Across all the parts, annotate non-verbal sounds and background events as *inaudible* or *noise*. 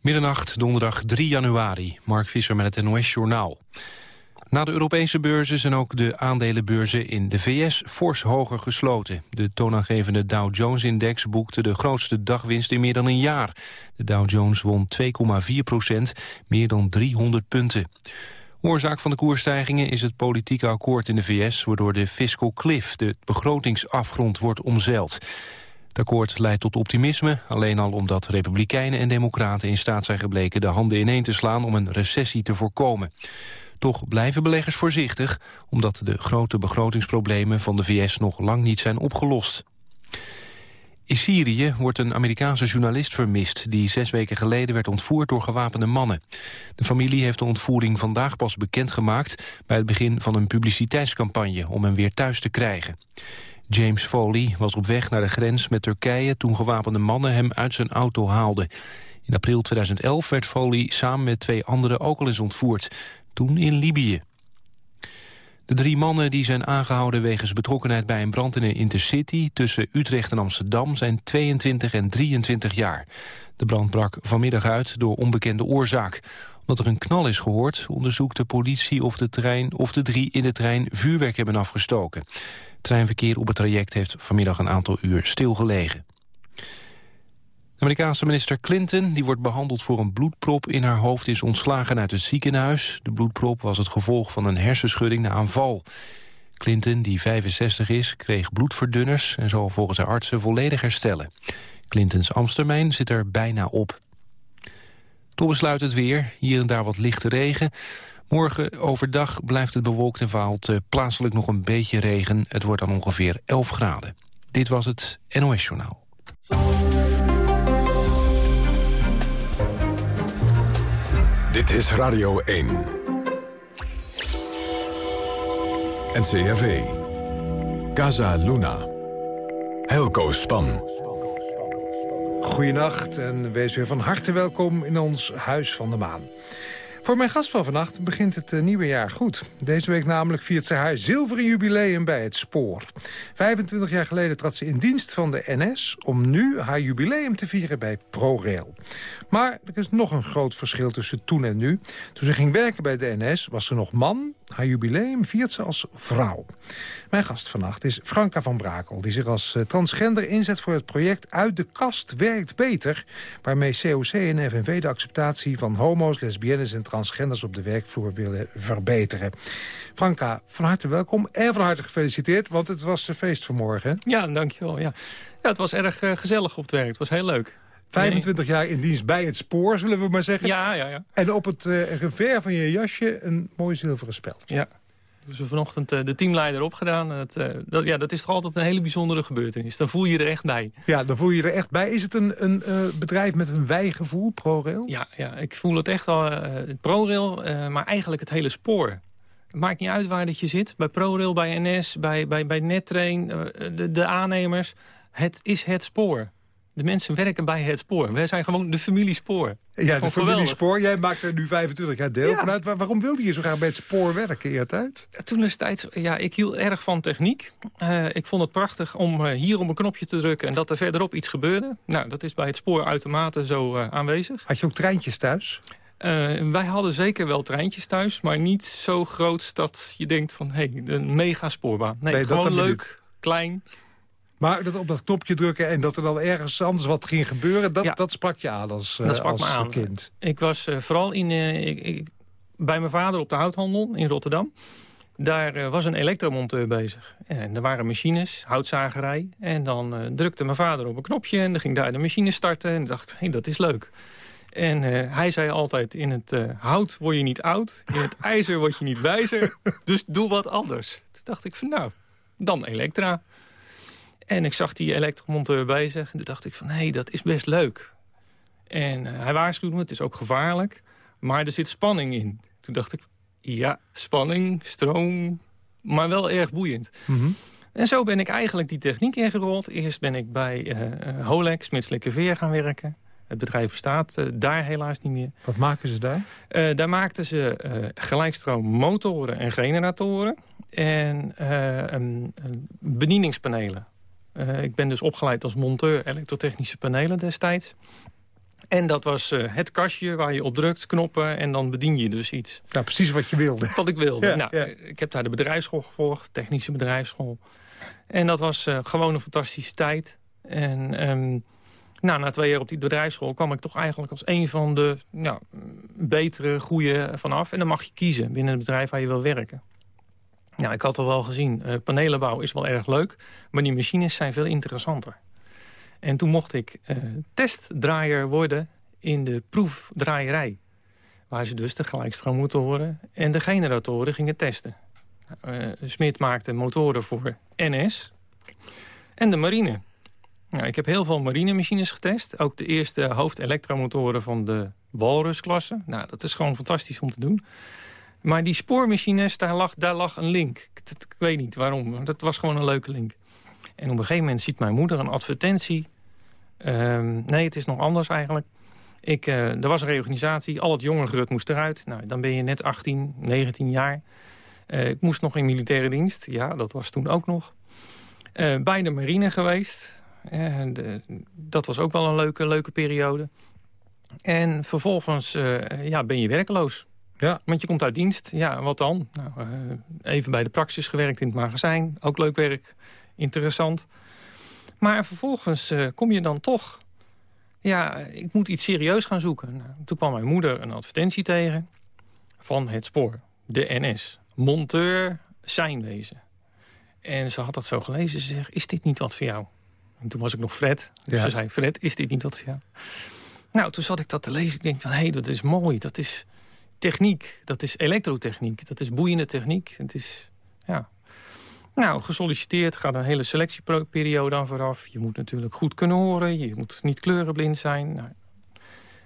Middernacht, donderdag 3 januari. Mark Visser met het NOS-journaal. Na de Europese beurzen zijn ook de aandelenbeurzen in de VS fors hoger gesloten. De toonaangevende Dow Jones-index boekte de grootste dagwinst in meer dan een jaar. De Dow Jones won 2,4 procent, meer dan 300 punten. Oorzaak van de koersstijgingen is het politieke akkoord in de VS... waardoor de fiscal cliff, de begrotingsafgrond, wordt omzeild. Het akkoord leidt tot optimisme, alleen al omdat republikeinen en democraten in staat zijn gebleken de handen ineen te slaan om een recessie te voorkomen. Toch blijven beleggers voorzichtig, omdat de grote begrotingsproblemen van de VS nog lang niet zijn opgelost. In Syrië wordt een Amerikaanse journalist vermist... die zes weken geleden werd ontvoerd door gewapende mannen. De familie heeft de ontvoering vandaag pas bekendgemaakt... bij het begin van een publiciteitscampagne om hem weer thuis te krijgen. James Foley was op weg naar de grens met Turkije... toen gewapende mannen hem uit zijn auto haalden. In april 2011 werd Foley samen met twee anderen ook al eens ontvoerd. Toen in Libië. De drie mannen die zijn aangehouden wegens betrokkenheid bij een brand in een intercity tussen Utrecht en Amsterdam zijn 22 en 23 jaar. De brand brak vanmiddag uit door onbekende oorzaak. Omdat er een knal is gehoord, onderzoekt de politie of de, trein, of de drie in de trein vuurwerk hebben afgestoken. Treinverkeer op het traject heeft vanmiddag een aantal uur stilgelegen. De Amerikaanse minister Clinton, die wordt behandeld voor een bloedprop in haar hoofd, is ontslagen uit het ziekenhuis. De bloedprop was het gevolg van een hersenschudding na aanval. Clinton, die 65 is, kreeg bloedverdunners en zal volgens haar artsen volledig herstellen. Clintons ambtstermijn zit er bijna op. Tot besluit het weer, hier en daar wat lichte regen. Morgen overdag blijft het bewolkt en valt uh, plaatselijk nog een beetje regen. Het wordt dan ongeveer 11 graden. Dit was het NOS Journaal. Dit is Radio 1. NCRV. Casa Luna. Helco Span. Goedenacht en wees weer van harte welkom in ons Huis van de Maan. Voor mijn gast van vannacht begint het eh, nieuwe jaar goed. Deze week namelijk viert ze haar zilveren jubileum bij het spoor. 25 jaar geleden trad ze in dienst van de NS... om nu haar jubileum te vieren bij ProRail. Maar er is nog een groot verschil tussen toen en nu. Toen ze ging werken bij de NS was ze nog man. Haar jubileum viert ze als vrouw. Mijn gast vannacht is Franka van Brakel... die zich als eh, transgender inzet voor het project Uit de Kast Werkt Beter... waarmee COC en FNV de acceptatie van homo's, lesbiennes en transgenders op de werkvloer willen verbeteren. Franka, van harte welkom en van harte gefeliciteerd, want het was een feest vanmorgen. Ja, dankjewel. Ja. ja, het was erg uh, gezellig op het werk. Het was heel leuk. 25 jaar in dienst bij het spoor, zullen we maar zeggen. Ja, ja, ja. En op het uh, revers van je jasje een mooi zilveren speld. Ja. Dus we vanochtend uh, de teamleider opgedaan. Het, uh, dat, ja, dat is toch altijd een hele bijzondere gebeurtenis. Dan voel je er echt bij. Ja, dan voel je er echt bij. Is het een, een uh, bedrijf met een wijgevoel, ProRail? Ja, ja, ik voel het echt al. ProRail, maar eigenlijk het hele spoor. Het maakt niet uit waar dat je zit. Bij ProRail, bij NS, bij, bij, bij Nettrain, de, de aannemers. Het is het spoor. De mensen werken bij het spoor. Wij zijn gewoon de familie Spoor. Ja, de familie Spoor. Jij maakt er nu 25 jaar deel ja. vanuit. waarom wilde je zo graag bij het spoor werken in tijd? Toen is tijd, ja, ik hield erg van techniek. Uh, ik vond het prachtig om uh, hier op een knopje te drukken... en dat er verderop iets gebeurde. Nou, dat is bij het spoor uitermate zo uh, aanwezig. Had je ook treintjes thuis? wij hadden zeker wel treintjes thuis, maar niet zo groot dat je denkt van... hé, hey, een mega spoorbaan. Nee, nee gewoon leuk, klein... Maar dat op dat knopje drukken en dat er dan ergens anders wat ging gebeuren... dat, dat sprak je aan als, dat sprak als me aan. kind. Ik was uh, vooral in, uh, ik, ik, bij mijn vader op de houthandel in Rotterdam. Daar was een elektromonteur bezig. En er waren machines, houtzagerij. En dan drukte mijn vader op een knopje en dan ging daar de machine starten. En dacht ik, hey, dat is leuk. En hij zei altijd, in het hout word je niet oud. In het ijzer word je niet wijzer. *laughs* Dus doe wat anders. Toen dacht ik van nou, dan elektra. En ik zag die elektromonteur bezig. En toen dacht ik van, hé, hey, dat is best leuk. En uh, hij waarschuwde me, het is ook gevaarlijk. Maar er zit spanning in. Toen dacht ik, ja, spanning, stroom, maar wel erg boeiend. Mm -hmm. En zo ben ik eigenlijk die techniek ingerold. Eerst ben ik bij uh, Holex, Smitslikke Veer gaan werken. Het bedrijf bestaat uh, daar helaas niet meer. Wat maken ze daar? Uh, daar maakten ze uh, gelijkstroommotoren en generatoren. En um, bedieningspanelen. Uh, ik ben dus opgeleid als monteur elektrotechnische panelen destijds. En dat was uh, het kastje waar je op drukt, knoppen en dan bedien je dus iets. Nou, precies wat je wilde. Wat ik wilde. Ja, nou, Ik heb daar de bedrijfsschool gevolgd, technische bedrijfsschool. En dat was uh, gewoon een fantastische tijd. En um, nou, na twee jaar op die bedrijfsschool kwam ik toch eigenlijk als een van de nou, betere, goede vanaf. En dan mag je kiezen binnen het bedrijf waar je wil werken. Ik had al wel gezien, uh, panelenbouw is wel erg leuk, maar die machines zijn veel interessanter. En toen mocht ik uh, testdraaier worden in de proefdraaierij. Waar ze dus de gelijkstroommotoren en de generatoren gingen testen. Uh, Smit maakte motoren voor NS en de marine. Nou, ik heb heel veel marinemachines getest. Ook de eerste hoofdelektromotoren van de Walrus-klasse. Nou, dat is gewoon fantastisch om te doen. Maar die spoormachines, daar lag, daar lag een link. Ik, weet niet waarom. Dat was gewoon een leuke link. En op een gegeven moment ziet mijn moeder een advertentie. Um, nee, het is nog anders eigenlijk. Ik, uh, er was een reorganisatie, al het jonge grut moest eruit. Nou, dan ben je net 18, 19 jaar. Uh, ik moest nog in militaire dienst. Ja, dat was toen ook nog. Uh, bij de marine geweest. Dat was ook wel een leuke, leuke periode. En vervolgens ja, ben je werkloos. Ja. Want je komt uit dienst. Ja, wat dan? Nou, even bij de praxis gewerkt in het magazijn. Ook leuk werk. Interessant. Maar vervolgens uh, kom je dan toch... Ja, ik moet iets serieus gaan zoeken. Nou, toen kwam mijn moeder een advertentie tegen van het spoor. De NS. Monteur seinwezen. En ze had dat zo gelezen. Ze zegt, is dit niet wat voor jou? En toen was ik nog Fred. Dus ze zei, Fred, is dit niet wat voor jou? Nou, toen zat ik dat te lezen. Ik denk van, hé, hey, dat is mooi. Dat is techniek. Dat is elektrotechniek. Dat is boeiende techniek. Het is, ja, nou, gesolliciteerd, gaat een hele selectieperiode aan vooraf. Je moet natuurlijk goed kunnen horen, je moet niet kleurenblind zijn. Nou,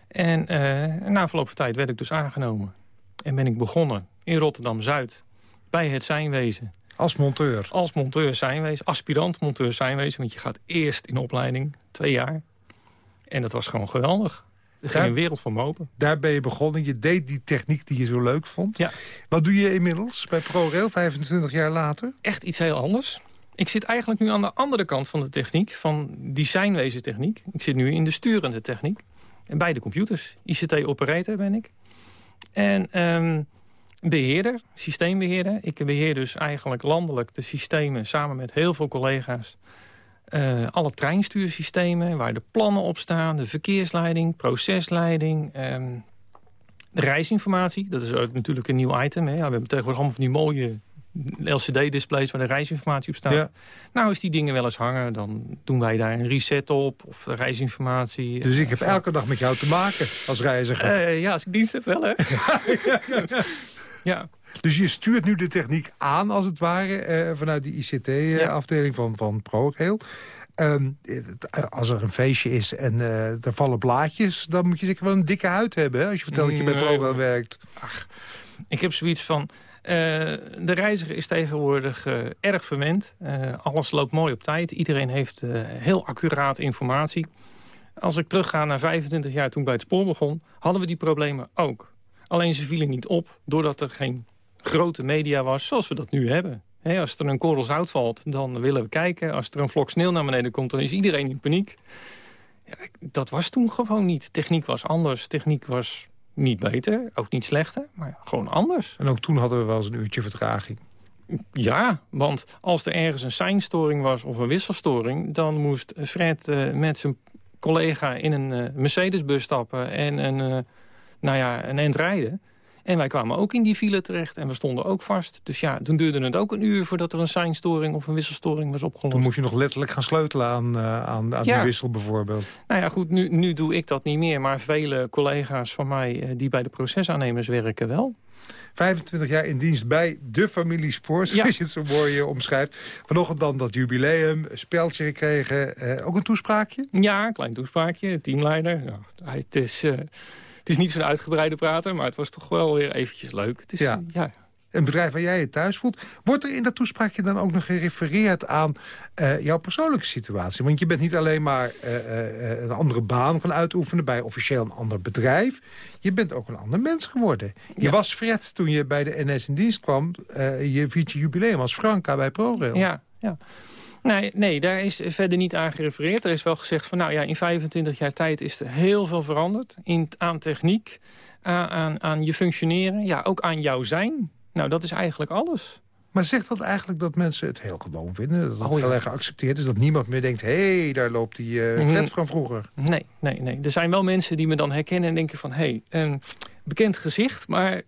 en uh, na verloop van tijd werd ik dus aangenomen. En ben ik begonnen in Rotterdam-Zuid, bij het Zijnwezen. Als monteur? Als monteur Zijnwezen, aspirant monteur Zijnwezen. Want je gaat eerst in opleiding, twee jaar. En dat was gewoon geweldig. Er ging een wereld van me open. Daar ben je begonnen. Je deed die techniek die je zo leuk vond. Ja. Wat doe je inmiddels bij ProRail, 25 jaar later? Echt iets heel anders. Ik zit eigenlijk nu aan de andere kant van de techniek, van designwezen techniek. Ik zit nu in de sturende techniek. En bij de computers. ICT-operator ben ik. En um, beheerder, systeembeheerder. Ik beheer dus eigenlijk landelijk de systemen samen met heel veel collega's uh, alle treinstuursystemen, waar de plannen op staan... de verkeersleiding, procesleiding, um, de reisinformatie. Dat is natuurlijk een nieuw item. Hè. Ja, we hebben tegenwoordig allemaal van die mooie LCD-displays... waar de reisinformatie op staat. Ja. Nou, als die dingen wel eens hangen, dan doen wij daar een reset op... of reisinformatie. Dus ik heb elke dag met jou te maken als reiziger? Uh, ja, als ik dienst heb wel, hè. *laughs* ja. Dus je stuurt nu de techniek aan, als het ware... Eh, vanuit die ICT-afdeling van, van ProRail. Um, als er een feestje is en uh, er vallen blaadjes... dan moet je zeker wel een dikke huid hebben... Hè, als je vertelt dat je bij ProRail werkt. Ach, ik heb zoiets van... Uh, de reiziger is tegenwoordig uh, erg verwend. Uh, alles loopt mooi op tijd. Iedereen heeft heel accuraat informatie. Als ik terugga naar 25 jaar toen bij het spoor begon... hadden we die problemen ook. Alleen ze vielen niet op doordat er geen grote media was zoals we dat nu hebben. als er een korrel zout valt, dan willen we kijken. Als er een vlok sneeuw naar beneden komt, dan is iedereen in paniek. Ja, dat was toen gewoon niet. Techniek was anders. Techniek was niet beter, ook niet slechter, maar gewoon anders. En ook toen hadden we wel eens een uurtje vertraging. Ja, want als er ergens een seinstoring was of een wisselstoring... dan moest Fred uh, met zijn collega in een uh, Mercedesbus stappen... en een, uh, nou ja, een end rijden. En wij kwamen ook in die file terecht en we stonden ook vast. Dus ja, toen duurde het ook een uur voordat er een seinstoring of een wisselstoring was opgelost. Toen moest je nog letterlijk gaan sleutelen aan, uh, aan, aan die wissel bijvoorbeeld. Nou ja, goed, nu, nu doe ik dat niet meer. Maar vele collega's van mij uh, die bij de procesaannemers werken wel. 25 jaar in dienst bij de familie Spoor, zoals *laughs* je het zo mooi uh, omschrijft. Vanochtend dan dat jubileum, speldje gekregen. ook een toespraakje? Ja, een klein toespraakje, teamleider. Ja, het is het is niet zo'n uitgebreide prater, maar het was toch wel weer eventjes leuk. Het is, ja. ja. Een bedrijf waar jij je thuis voelt. Wordt er in dat toespraakje dan ook nog gerefereerd aan uh, jouw persoonlijke situatie? Want je bent niet alleen maar uh, uh, een andere baan gaan uitoefenen... bij officieel een ander bedrijf. Je bent ook een ander mens geworden. Je was Fred toen je bij de NS in dienst kwam. je viert je jubileum als Franka bij ProRail. Ja, ja. Nee, nee, daar is verder niet aan gerefereerd. Er is wel gezegd van, nou ja, in 25 jaar tijd is er heel veel veranderd. In, aan techniek, aan, aan, aan je functioneren, ja, ook aan jouw zijn. Nou, dat is eigenlijk alles. Maar zegt dat eigenlijk dat mensen het heel gewoon vinden? Dat het oh, heel erg geaccepteerd is? Dat niemand meer denkt, hé, hey, daar loopt die uh, Fred van vroeger? Nee, nee, nee. Er zijn wel mensen die me dan herkennen en denken van... hé, hey, een bekend gezicht, maar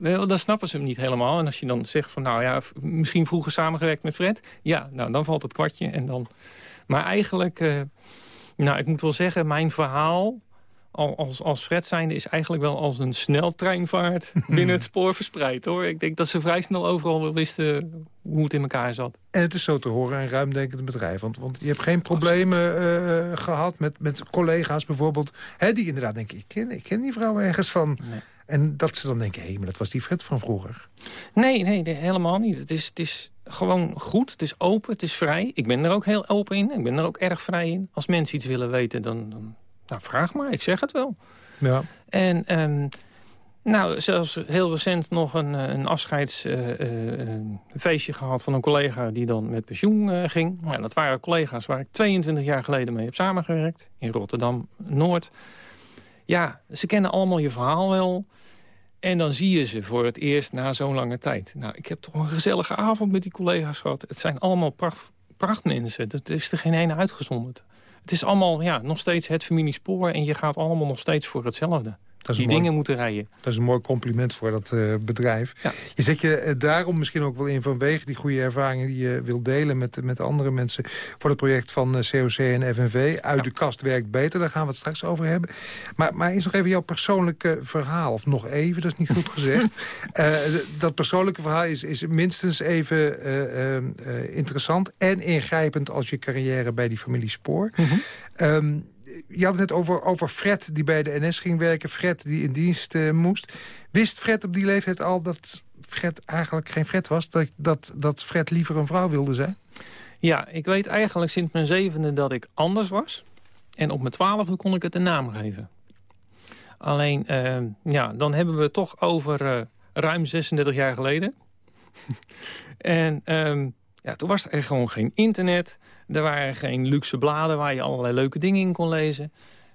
wel, dan snappen ze hem niet helemaal. En als je dan zegt van, nou ja, misschien vroeger samengewerkt met Fred... ja, nou, dan valt het kwartje. En dan... Maar eigenlijk, uh, nou, ik moet wel zeggen, mijn verhaal als, als Fred zijnde is eigenlijk wel als een sneltreinvaart *laughs* binnen het spoor verspreid. hoor. Ik denk dat ze vrij snel overal wel wisten hoe het in elkaar zat. En het is zo te horen een ruimdenkend bedrijf. Want, want je hebt geen problemen uh, gehad met, met collega's bijvoorbeeld... Hè, die inderdaad denken, ik ken, ik ken die vrouw ergens van... Nee. En dat ze dan denken, hé, hey, maar dat was die Fred van vroeger. Nee, nee, helemaal niet. Het is, het is gewoon goed, het is open, het is vrij. Ik ben er ook heel open in, ik ben er ook erg vrij in. Als mensen iets willen weten, dan, dan nou, vraag maar, ik zeg het wel. Ja. En um, nou, zelfs heel recent nog een, eh, een afscheidsfeestje uh, uh, gehad van een collega die dan met pensioen ging. Nou, dat waren collega's waar ik 22 jaar geleden mee heb samengewerkt. In Rotterdam-Noord. Ja, ze kennen allemaal je verhaal wel. En dan zie je ze voor het eerst na zo'n lange tijd. Nou, ik heb toch een gezellige avond met die collega's gehad. Het zijn allemaal pracht, prachtmensen. Dat is er geen ene uitgezonderd. Het is allemaal ja, nog steeds het familiespoor en je gaat allemaal nog steeds voor hetzelfde die dingen moeten rijden. Dat is een mooi compliment voor dat uh, bedrijf. Ja. Je zet je uh, daarom misschien ook wel in vanwege die goede ervaringen... die je wilt delen met, met andere mensen... voor het project van COC en FNV. Uit de kast werkt beter, daar gaan we het straks over hebben. Maar, maar eens nog even jouw persoonlijke verhaal. Of nog even, dat is niet goed *laughs* gezegd. dat persoonlijke verhaal is, is minstens even interessant... en ingrijpend als je carrière bij die familie Spoor. Mm je had het net over, over Fred die bij de NS ging werken. Fred die in dienst uh, moest. Wist Fred op die leeftijd al dat Fred eigenlijk geen Fred was? Dat, dat, dat Fred liever een vrouw wilde zijn? Ja, ik weet eigenlijk sinds mijn zevende dat ik anders was. En op mijn twaalfde kon ik het een naam geven. Alleen, uh, ja, dan hebben we toch over uh, ruim 36 jaar geleden. *laughs* en um, ja, toen was er gewoon geen internet. Er waren geen luxe bladen waar je allerlei leuke dingen in kon lezen.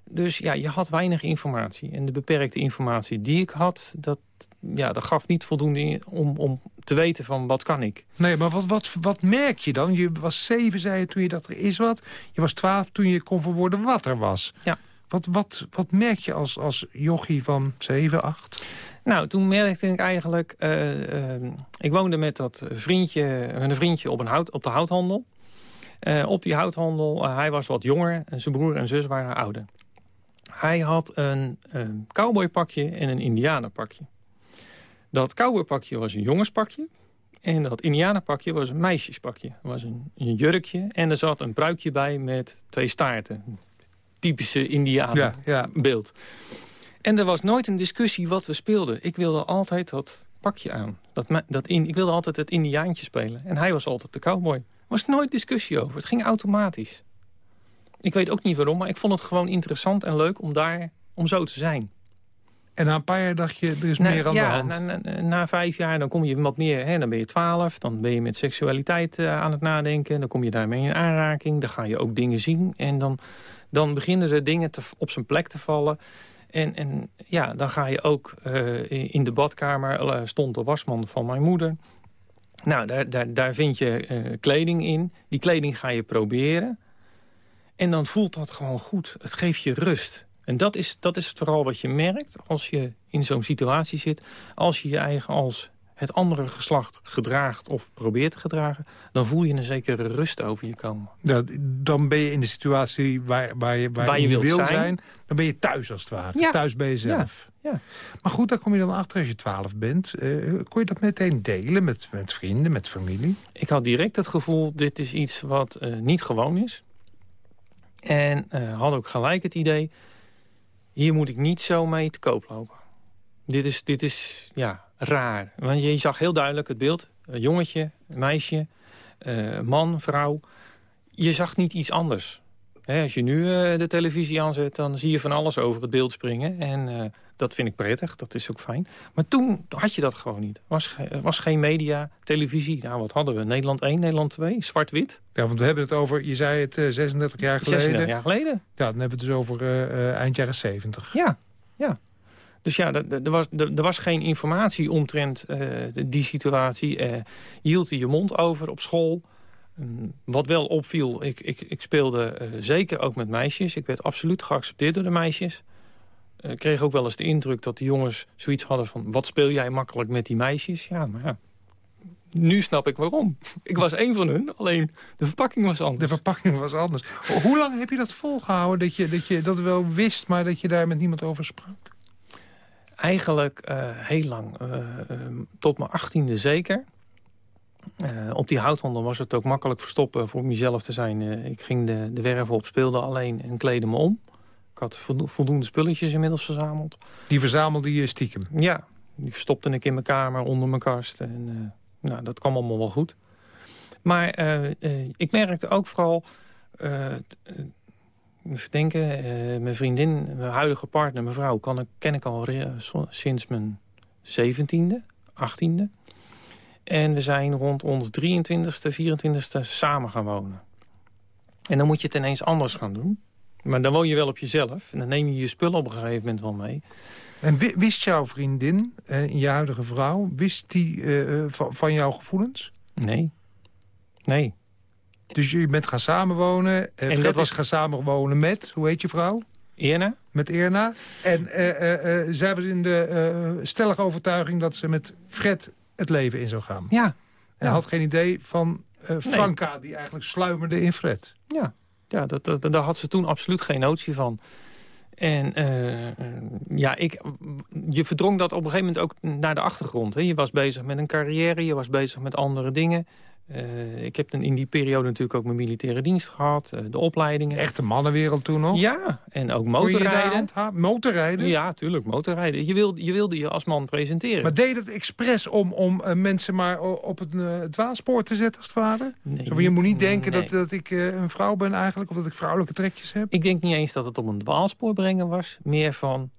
Dus ja, je had weinig informatie. En de beperkte informatie die ik had, dat, ja, dat gaf niet voldoende om, om te weten van wat kan ik. Nee, maar wat, wat, wat merk je dan? Je was zeven, zei je, toen je dat er is wat. Je was twaalf toen je kon verwoorden wat er was. Ja. Wat, wat, wat merk je als, als jochie van zeven, acht? Nou, toen merkte ik eigenlijk... Uh, uh, ik woonde met dat vriendje, met een vriendje op, een hout, op de houthandel. Uh, op die houthandel, hij was wat jonger en zijn broer en zus waren ouder. Hij had een, een cowboypakje en een indianenpakje. Dat cowboypakje was een jongenspakje. En dat indianenpakje was een meisjespakje. Was een, een, jurkje en er zat een pruikje bij met twee staarten. Typische indianenbeeld. Ja, ja. En er was nooit een discussie wat we speelden. Ik wilde altijd dat pakje aan. Dat, dat in, ik wilde altijd het indiaantje spelen. En hij was altijd de cowboy. Er was nooit discussie over. Het ging automatisch. Ik weet ook niet waarom, maar ik vond het gewoon interessant en leuk om daar om zo te zijn. En na een paar jaar dacht je, er is meer aan de hand. Na, na, na, vijf jaar dan kom je wat meer, hè, dan ben je twaalf. Dan ben je met seksualiteit uh, aan het nadenken. Dan kom je daarmee in aanraking. Dan ga je ook dingen zien. En dan, dan beginnen er dingen te, op zijn plek te vallen. En, en ja, dan ga je ook uh, in de badkamer, uh, stond de wasman van mijn moeder. Nou, daar, daar, daar vind je uh, kleding in. Die kleding ga je proberen. En dan voelt dat gewoon goed. Het geeft je rust. En dat is, dat is vooral wat je merkt als je in zo'n situatie zit. Als je je eigen als het andere geslacht gedraagt of probeert te gedragen... dan voel je een zekere rust over je komen. Ja, dan ben je in de situatie waar, waar je, waar, je, wil zijn. Dan ben je thuis als het ware. Ja. Thuis ben je zelf. Ja. ja. Maar goed, daar kom je dan achter als je twaalf bent. Uh, kon je dat meteen delen met, met vrienden, met familie? Ik had direct het gevoel, dit is iets wat uh, niet gewoon is. En uh, had ook gelijk het idee... hier moet ik niet zo mee te koop lopen. Dit is, dit is ja, raar. Want je zag heel duidelijk het beeld. Een jongetje, een meisje, uh, man, vrouw. Je zag niet iets anders. als je nu de televisie aanzet, dan zie je van alles over het beeld springen. En dat vind ik prettig, dat is ook fijn. Maar toen had je dat gewoon niet. Er was, was geen media, televisie. Nou, wat hadden we? Nederland 1, Nederland 2, zwart-wit. Ja, want we hebben het over, je zei het, 36 jaar geleden. 36 jaar geleden. Ja, dan hebben we het dus over eind jaren 70. Ja, ja. Dus ja, er was, was geen informatie omtrent uh, die situatie. Uh, hield je mond over op school. Um, wat wel opviel, ik, ik, ik speelde uh, zeker ook met meisjes. Ik werd absoluut geaccepteerd door de meisjes. Ik kreeg ook wel eens de indruk dat de jongens zoiets hadden van... wat speel jij makkelijk met die meisjes? Ja, maar ja, nu snap ik waarom. *laughs* Ik was één van hun, alleen de verpakking was anders. De verpakking was anders. Hoe lang heb je dat volgehouden dat je dat, je dat wel wist... maar dat je daar met niemand over sprak? Eigenlijk uh, heel lang. Uh, tot mijn achttiende zeker. Op die houthandel was het ook makkelijk verstoppen voor mezelf te zijn. ik ging de, de werven op, speelde alleen en kleedde me om. Ik had voldoende spulletjes inmiddels verzameld. Die verzamelde je stiekem? Ja, die verstopte ik in mijn kamer, onder mijn kast. En, nou, dat kwam allemaal wel goed. Maar ik merkte ook vooral verdenken. Uh, mijn vriendin, mijn huidige partner, mijn vrouw... Kan ik, ken ik al sinds mijn zeventiende, achttiende. En we zijn rond ons 23ste, 24ste samen gaan wonen. En dan moet je het ineens anders gaan doen. Maar dan woon je wel op jezelf. En dan neem je je spullen op een gegeven moment wel mee. En wist jouw vriendin, uh, je huidige vrouw... wist die uh, van, van jouw gevoelens? Nee. Nee. Dus je bent gaan samenwonen. Uh, en dat was gaan samenwonen met, hoe heet je vrouw? Eerna. Met Eerna. En uh, uh, zij was in de stellige overtuiging dat ze met Fred het leven in zou gaan. Ja. En had geen idee van Franka, die eigenlijk sluimerde in Fred. Ja, ja dat, dat, daar had ze toen absoluut geen notie van. En ja, ik, je verdrong dat op een gegeven moment ook naar de achtergrond. Hè. Je was bezig met een carrière, je was bezig met andere dingen. Uh, ik heb in die periode natuurlijk ook mijn militaire dienst gehad. Uh, de opleidingen. Echte mannenwereld toen nog? Ja, en ook motorrijden. motorrijden? Ja, tuurlijk, motorrijden. Je wilde, je wilde je als man presenteren. Maar deed het expres om, om uh, mensen maar op het dwaalspoor te zetten als het ware? Nee, Zo, je moet niet denken nee. dat, dat ik een vrouw ben eigenlijk... of dat ik vrouwelijke trekjes heb? Ik denk niet eens dat het om een dwaalspoor brengen was. Meer van,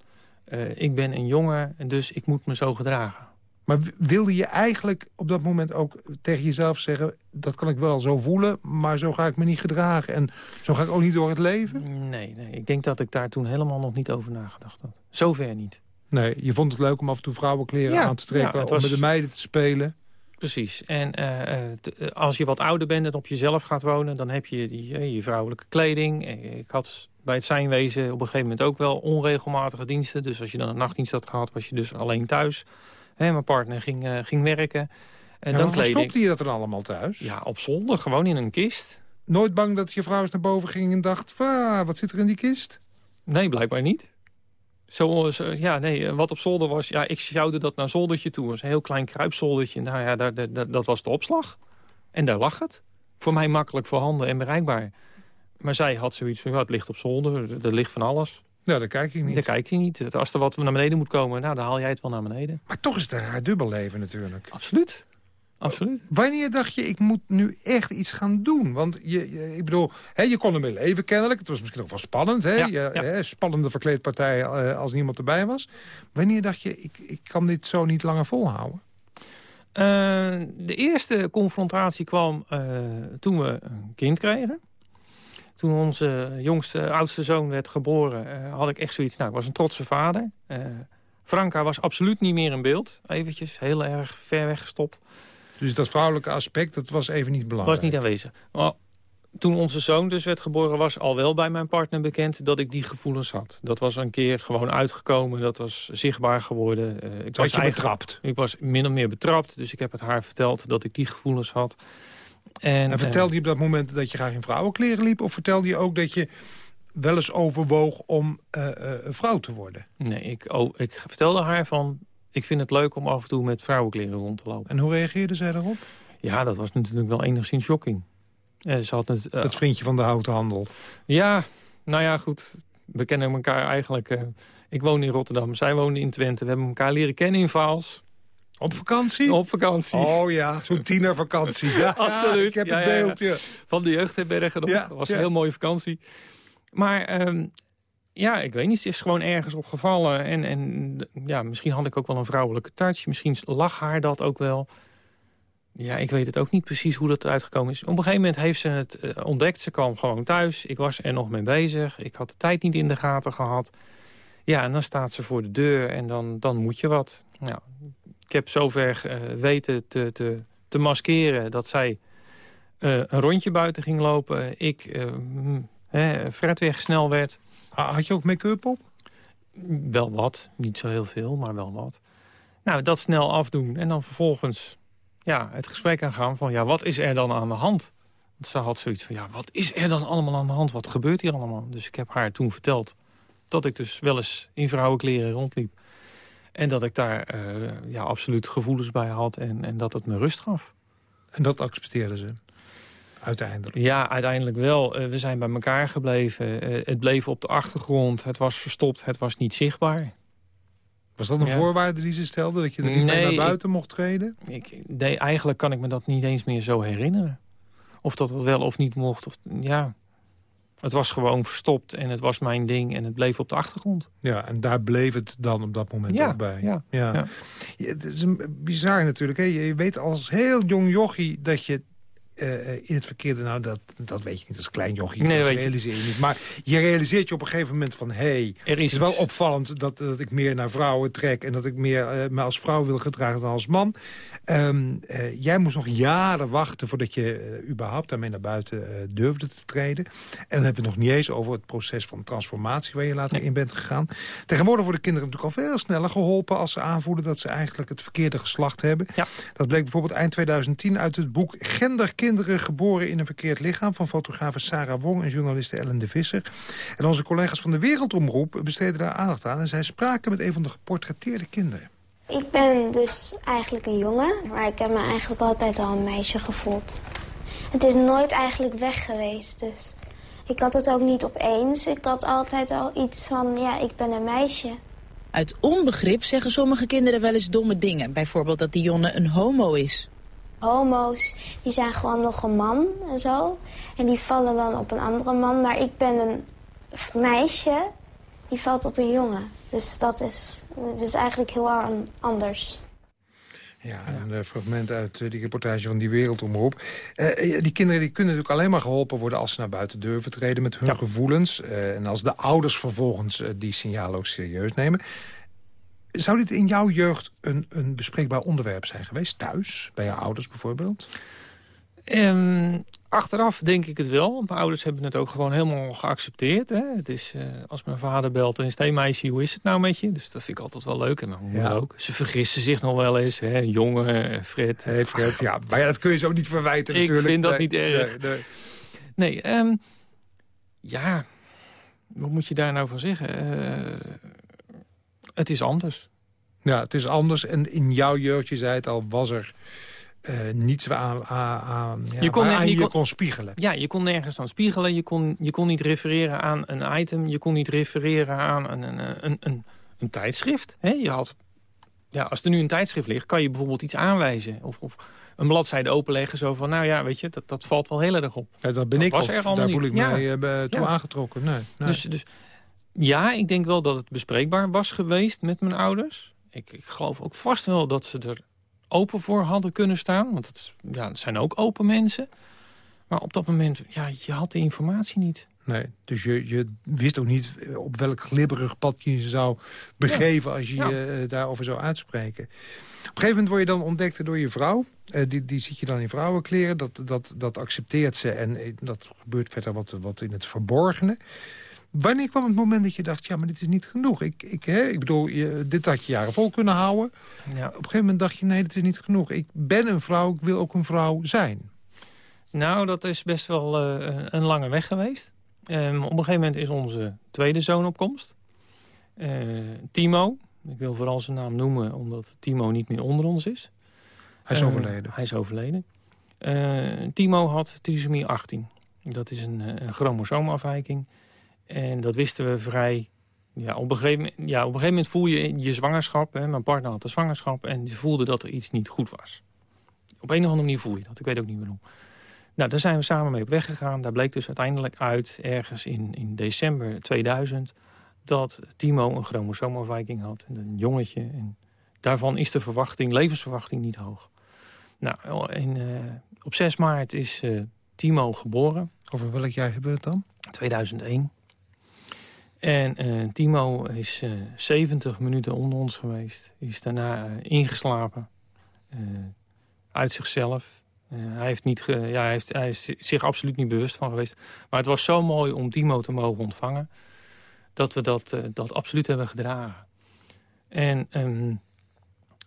ik ben een jongen, dus ik moet me zo gedragen. Maar wilde je eigenlijk op dat moment ook tegen jezelf zeggen... dat kan ik wel zo voelen, maar zo ga ik me niet gedragen... en zo ga ik ook niet door het leven? Nee, nee. ik denk dat ik daar toen helemaal nog niet over nagedacht had. Zover niet. Nee, je vond het leuk om af en toe vrouwenkleren aan te trekken... om met de meiden te spelen. Precies. En uh, als je wat ouder bent en op jezelf gaat wonen... dan heb je die, je vrouwelijke kleding. Ik had bij het zijnwezen op een gegeven moment ook wel onregelmatige diensten. Dus als je dan een nachtdienst had gehad, was je dus alleen thuis... Hè, mijn partner ging, uh, ging werken. En ja, dan stopte je dat dan allemaal thuis? Ja, op zolder, gewoon in een kist. Nooit bang dat je vrouw eens naar boven ging en dacht... wat zit er in die kist? Nee, blijkbaar niet. Zo, ja, nee, wat op zolder was... Ja, ik sjouwde dat naar zoldertje toe. was een heel klein kruipzoldertje. Nou ja, daar, daar, dat was de opslag. En daar lag het. Voor mij makkelijk voorhanden en bereikbaar. Maar zij had zoiets van, ja, het ligt op zolder. Er ligt van alles. Ja, daar kijk ik niet. Daar kijk je niet. Als er wat naar beneden moet komen, nou, dan haal jij het wel naar beneden. Maar toch is het haar dubbel leven natuurlijk. Absoluut. Absoluut. Wanneer dacht je, ik moet nu echt iets gaan doen? Want je, ik bedoel, hè, je kon ermee leven kennelijk. Het was misschien ook wel spannend. Hè? Ja, Hè, spannende verkleedpartij uh, als niemand erbij was. Wanneer dacht je, ik, ik kan dit zo niet langer volhouden? Uh, de eerste confrontatie kwam uh, toen we een kind kregen. Toen onze jongste, oudste zoon werd geboren, uh, had ik echt zoiets... Nou, ik was een trotse vader. Uh, Franka was absoluut niet meer in beeld. Eventjes, heel erg ver weggestopt. Dus dat vrouwelijke aspect, dat was even niet belangrijk? Was niet aanwezig. Maar toen onze zoon dus werd geboren, was al wel bij mijn partner bekend dat ik die gevoelens had. Dat was een keer gewoon uitgekomen, dat was zichtbaar geworden. Uh, ik was je betrapt? Ik was min of meer betrapt, dus ik heb het haar verteld dat ik die gevoelens had. En, en vertelde je op dat moment dat je graag in vrouwenkleren liep? Of vertelde je ook dat je wel eens overwoog om uh, uh, vrouw te worden? Nee, ik, oh, ik vertelde haar van... ik vind het leuk om af en toe met vrouwenkleren rond te lopen. En hoe reageerde zij daarop? Ja, dat was natuurlijk wel enigszins shocking. Uh, ze had het, dat vriendje van de houten handel. Ja, nou ja, goed. We kennen elkaar eigenlijk... ik woon in Rotterdam, zij woonde in Twente. We hebben elkaar leren kennen in Vaals. Op vakantie? Op vakantie. Oh ja, zo'n tienervakantie. Ja, *laughs* Absoluut. ik heb ja, het beeldje. Van de jeugdherbergen. Dat was een heel mooie vakantie. Maar ehm, ja, ik weet niet. Ze is gewoon ergens opgevallen. En, en ja, misschien had ik ook wel een vrouwelijke touch. Misschien lag haar dat ook wel. Ja, ik weet het ook niet precies hoe dat uitgekomen is. Op een gegeven moment heeft ze het eh, ontdekt. Ze kwam gewoon thuis. Ik was er nog mee bezig. Ik had de tijd niet in de gaten gehad. Ja, en dan staat ze voor de deur en dan, dan moet je wat. Ja, ik heb zover uh, weten te, te, te maskeren dat zij uh, een rondje buiten ging lopen. Ik uh, Fred weer snel werd. Had je ook make-up op? Wel wat. Niet zo heel veel, maar wel wat. Nou, dat snel afdoen. En dan vervolgens ja, het gesprek aangaan van... ja, wat is er dan aan de hand? Want ze had zoiets van, ja, wat is er dan allemaal aan de hand? Wat gebeurt hier allemaal? Dus ik heb haar toen verteld dat ik dus wel eens in vrouwenkleren rondliep. En dat ik daar uh, ja, absoluut gevoelens bij had en, en dat het me rust gaf. En dat accepteerden ze? Uiteindelijk. Ja, uiteindelijk wel. Uh, we zijn bij elkaar gebleven. Uh, het bleef op de achtergrond. Het was verstopt. Het was niet zichtbaar. Was dat een ja. voorwaarde die ze stelde? Dat je er niet nee, naar buiten ik, mocht treden? Ik, nee, eigenlijk kan ik me dat niet eens meer zo herinneren. Of dat het wel of niet mocht. Of, ja. Het was gewoon verstopt en het was mijn ding en het bleef op de achtergrond. Ja, en daar bleef het dan op dat moment ja, ook bij. Ja, ja. ja. het is een bizar natuurlijk. Hè? Je weet als heel jong jochie dat je uh, in het verkeerde... Nou, dat, dat weet je niet als klein jochie. Nee, dat realiseer je niet. Maar je realiseert je op een gegeven moment van... hé, hey, is het is wel opvallend dat, dat ik meer naar vrouwen trek... en dat ik meer uh, me als vrouw wil gedragen dan als man. Um, uh, jij moest nog jaren wachten voordat je überhaupt daarmee naar buiten durfde te treden. En dan hebben we het nog niet eens over het proces van transformatie... waar je later nee. in bent gegaan. Tegenwoordig worden kinderen natuurlijk al veel sneller geholpen... als ze aanvoelen dat ze eigenlijk het verkeerde geslacht hebben. Ja. Dat bleek bijvoorbeeld eind 2010 uit het boek Genderkind kinderen geboren in een verkeerd lichaam... van fotografe Sarah Wong en journaliste Ellen de Visser. En onze collega's van de Wereldomroep besteden daar aandacht aan... en zij spraken met een van de geportretteerde kinderen. Ik ben dus eigenlijk een jongen, maar ik heb me eigenlijk altijd al een meisje gevoeld. Het is nooit eigenlijk weg geweest, dus... Ik had het ook niet opeens. Ik had altijd al iets van, ja, ik ben een meisje. Uit onbegrip zeggen sommige kinderen wel eens domme dingen. Bijvoorbeeld dat Dionne een homo is homo's, die zijn gewoon nog een man en zo. En die vallen dan op een andere man. Maar ik ben een meisje, die valt op een jongen. Dus dat is, dat is eigenlijk heel anders. Ja, een uh, fragment uit uh, die reportage van die Wereldomroep. Uh, die kinderen die kunnen natuurlijk alleen maar geholpen worden... als ze naar buiten durven treden met hun ja. gevoelens. en als de ouders vervolgens die signalen ook serieus nemen. Zou dit in jouw jeugd een, een bespreekbaar onderwerp zijn geweest? Thuis, bij je ouders bijvoorbeeld? Um, achteraf denk ik het wel. Mijn ouders hebben het ook gewoon helemaal geaccepteerd. Hè? Het is, uh, als mijn vader belt en is hey meisje, hoe is het nou met je? Dus dat vind ik altijd wel leuk. En mijn moeder ja. ook. Ze vergissen zich nog wel eens. Hè? Jongen, eh, Fred. Hey Fred, ja. Maar ja, dat kun je zo niet verwijten ik natuurlijk. Ik vind dat nee, niet erg. Nee, nee. nee um, ja, wat moet je daar nou van zeggen? Uh, het is anders. Ja, het is anders. En in jouw jeugd, je zei het al, was er uh, niets aan, aan, ja, je, kon, aan je, je kon, kon, spiegelen. Ja, je kon nergens aan spiegelen. Je kon, je kon niet refereren aan een item. Je kon niet refereren aan een, een, een, een, een tijdschrift. He, je had, ja, als er nu een tijdschrift ligt, kan je bijvoorbeeld iets aanwijzen. Of, of een bladzijde openleggen. Zo van, nou ja, weet je, dat, dat valt wel heel erg op. Ja, dat ben dat ik, was er daar voel niet. ik ja. mij uh, toe aangetrokken. Nee, nee. Dus, dus ja, ik denk wel dat het bespreekbaar was geweest met mijn ouders. Ik, ik geloof ook vast wel dat ze er open voor hadden kunnen staan. Want het, ja, het zijn ook open mensen. Maar op dat moment, ja, je had de informatie niet. Nee, dus je, je wist ook niet op welk glibberig pad je je zou begeven... Ja. als je ja. je uh, daarover zou uitspreken. Op een gegeven moment word je dan ontdekt door je vrouw. Uh, die, die ziet je dan in vrouwenkleren. Dat, dat, dat accepteert ze en dat gebeurt verder wat, wat in het verborgene. Wanneer kwam het moment dat je dacht, ja, maar dit is niet genoeg? Ik, ik, hè, ik bedoel, je, dit had je jaren vol kunnen houden. Ja. Op een gegeven moment dacht je, nee, dit is niet genoeg. Ik ben een vrouw, ik wil ook een vrouw zijn. Nou, dat is best wel uh, een lange weg geweest. Um, op een gegeven moment is onze tweede zoon op komst. Uh, Timo. Ik wil vooral zijn naam noemen, omdat Timo niet meer onder ons is. Hij is uh, overleden. Hij is overleden. Timo had trisomie 18. Dat is een, een chromosoomafwijking. En dat wisten we vrij... Ja op, een gegeven moment, ja, op een gegeven moment voel je je zwangerschap. Hè, mijn partner had de zwangerschap en die voelde dat er iets niet goed was. Op een of andere manier voel je dat. Ik weet ook niet waarom. Nou, daar zijn we samen mee op weg gegaan. Daar bleek dus uiteindelijk uit, ergens in, in december 2000... dat Timo een chromosoomafwijking had, een jongetje. En daarvan is de verwachting, levensverwachting niet hoog. Nou, in, uh, op 6 maart is uh, Timo geboren. Over welk jaar hebben we het dan? 2001. En uh, Timo is 70 minuten onder ons geweest. Is daarna ingeslapen. uit zichzelf. hij, heeft niet ja, hij, heeft, hij is zich absoluut niet bewust van geweest. Maar het was zo mooi om Timo te mogen ontvangen... dat we dat, dat absoluut hebben gedragen. En um,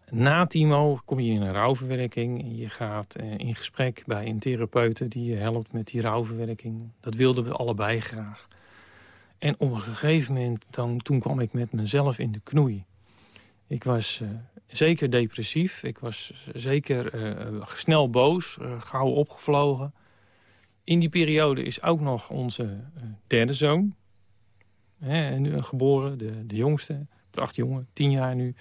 na Timo kom je in een rouwverwerking. Je gaat eh, in gesprek bij een therapeute die je helpt met die rouwverwerking. Dat wilden we allebei graag. En op een gegeven moment, dan, toen kwam ik met mezelf in de knoei. Ik was uh, zeker depressief. Ik was zeker uh, snel boos, gauw opgevlogen. In die periode is ook nog onze derde zoon hè, geboren, de, de jongste. Acht jongen, tien jaar nu.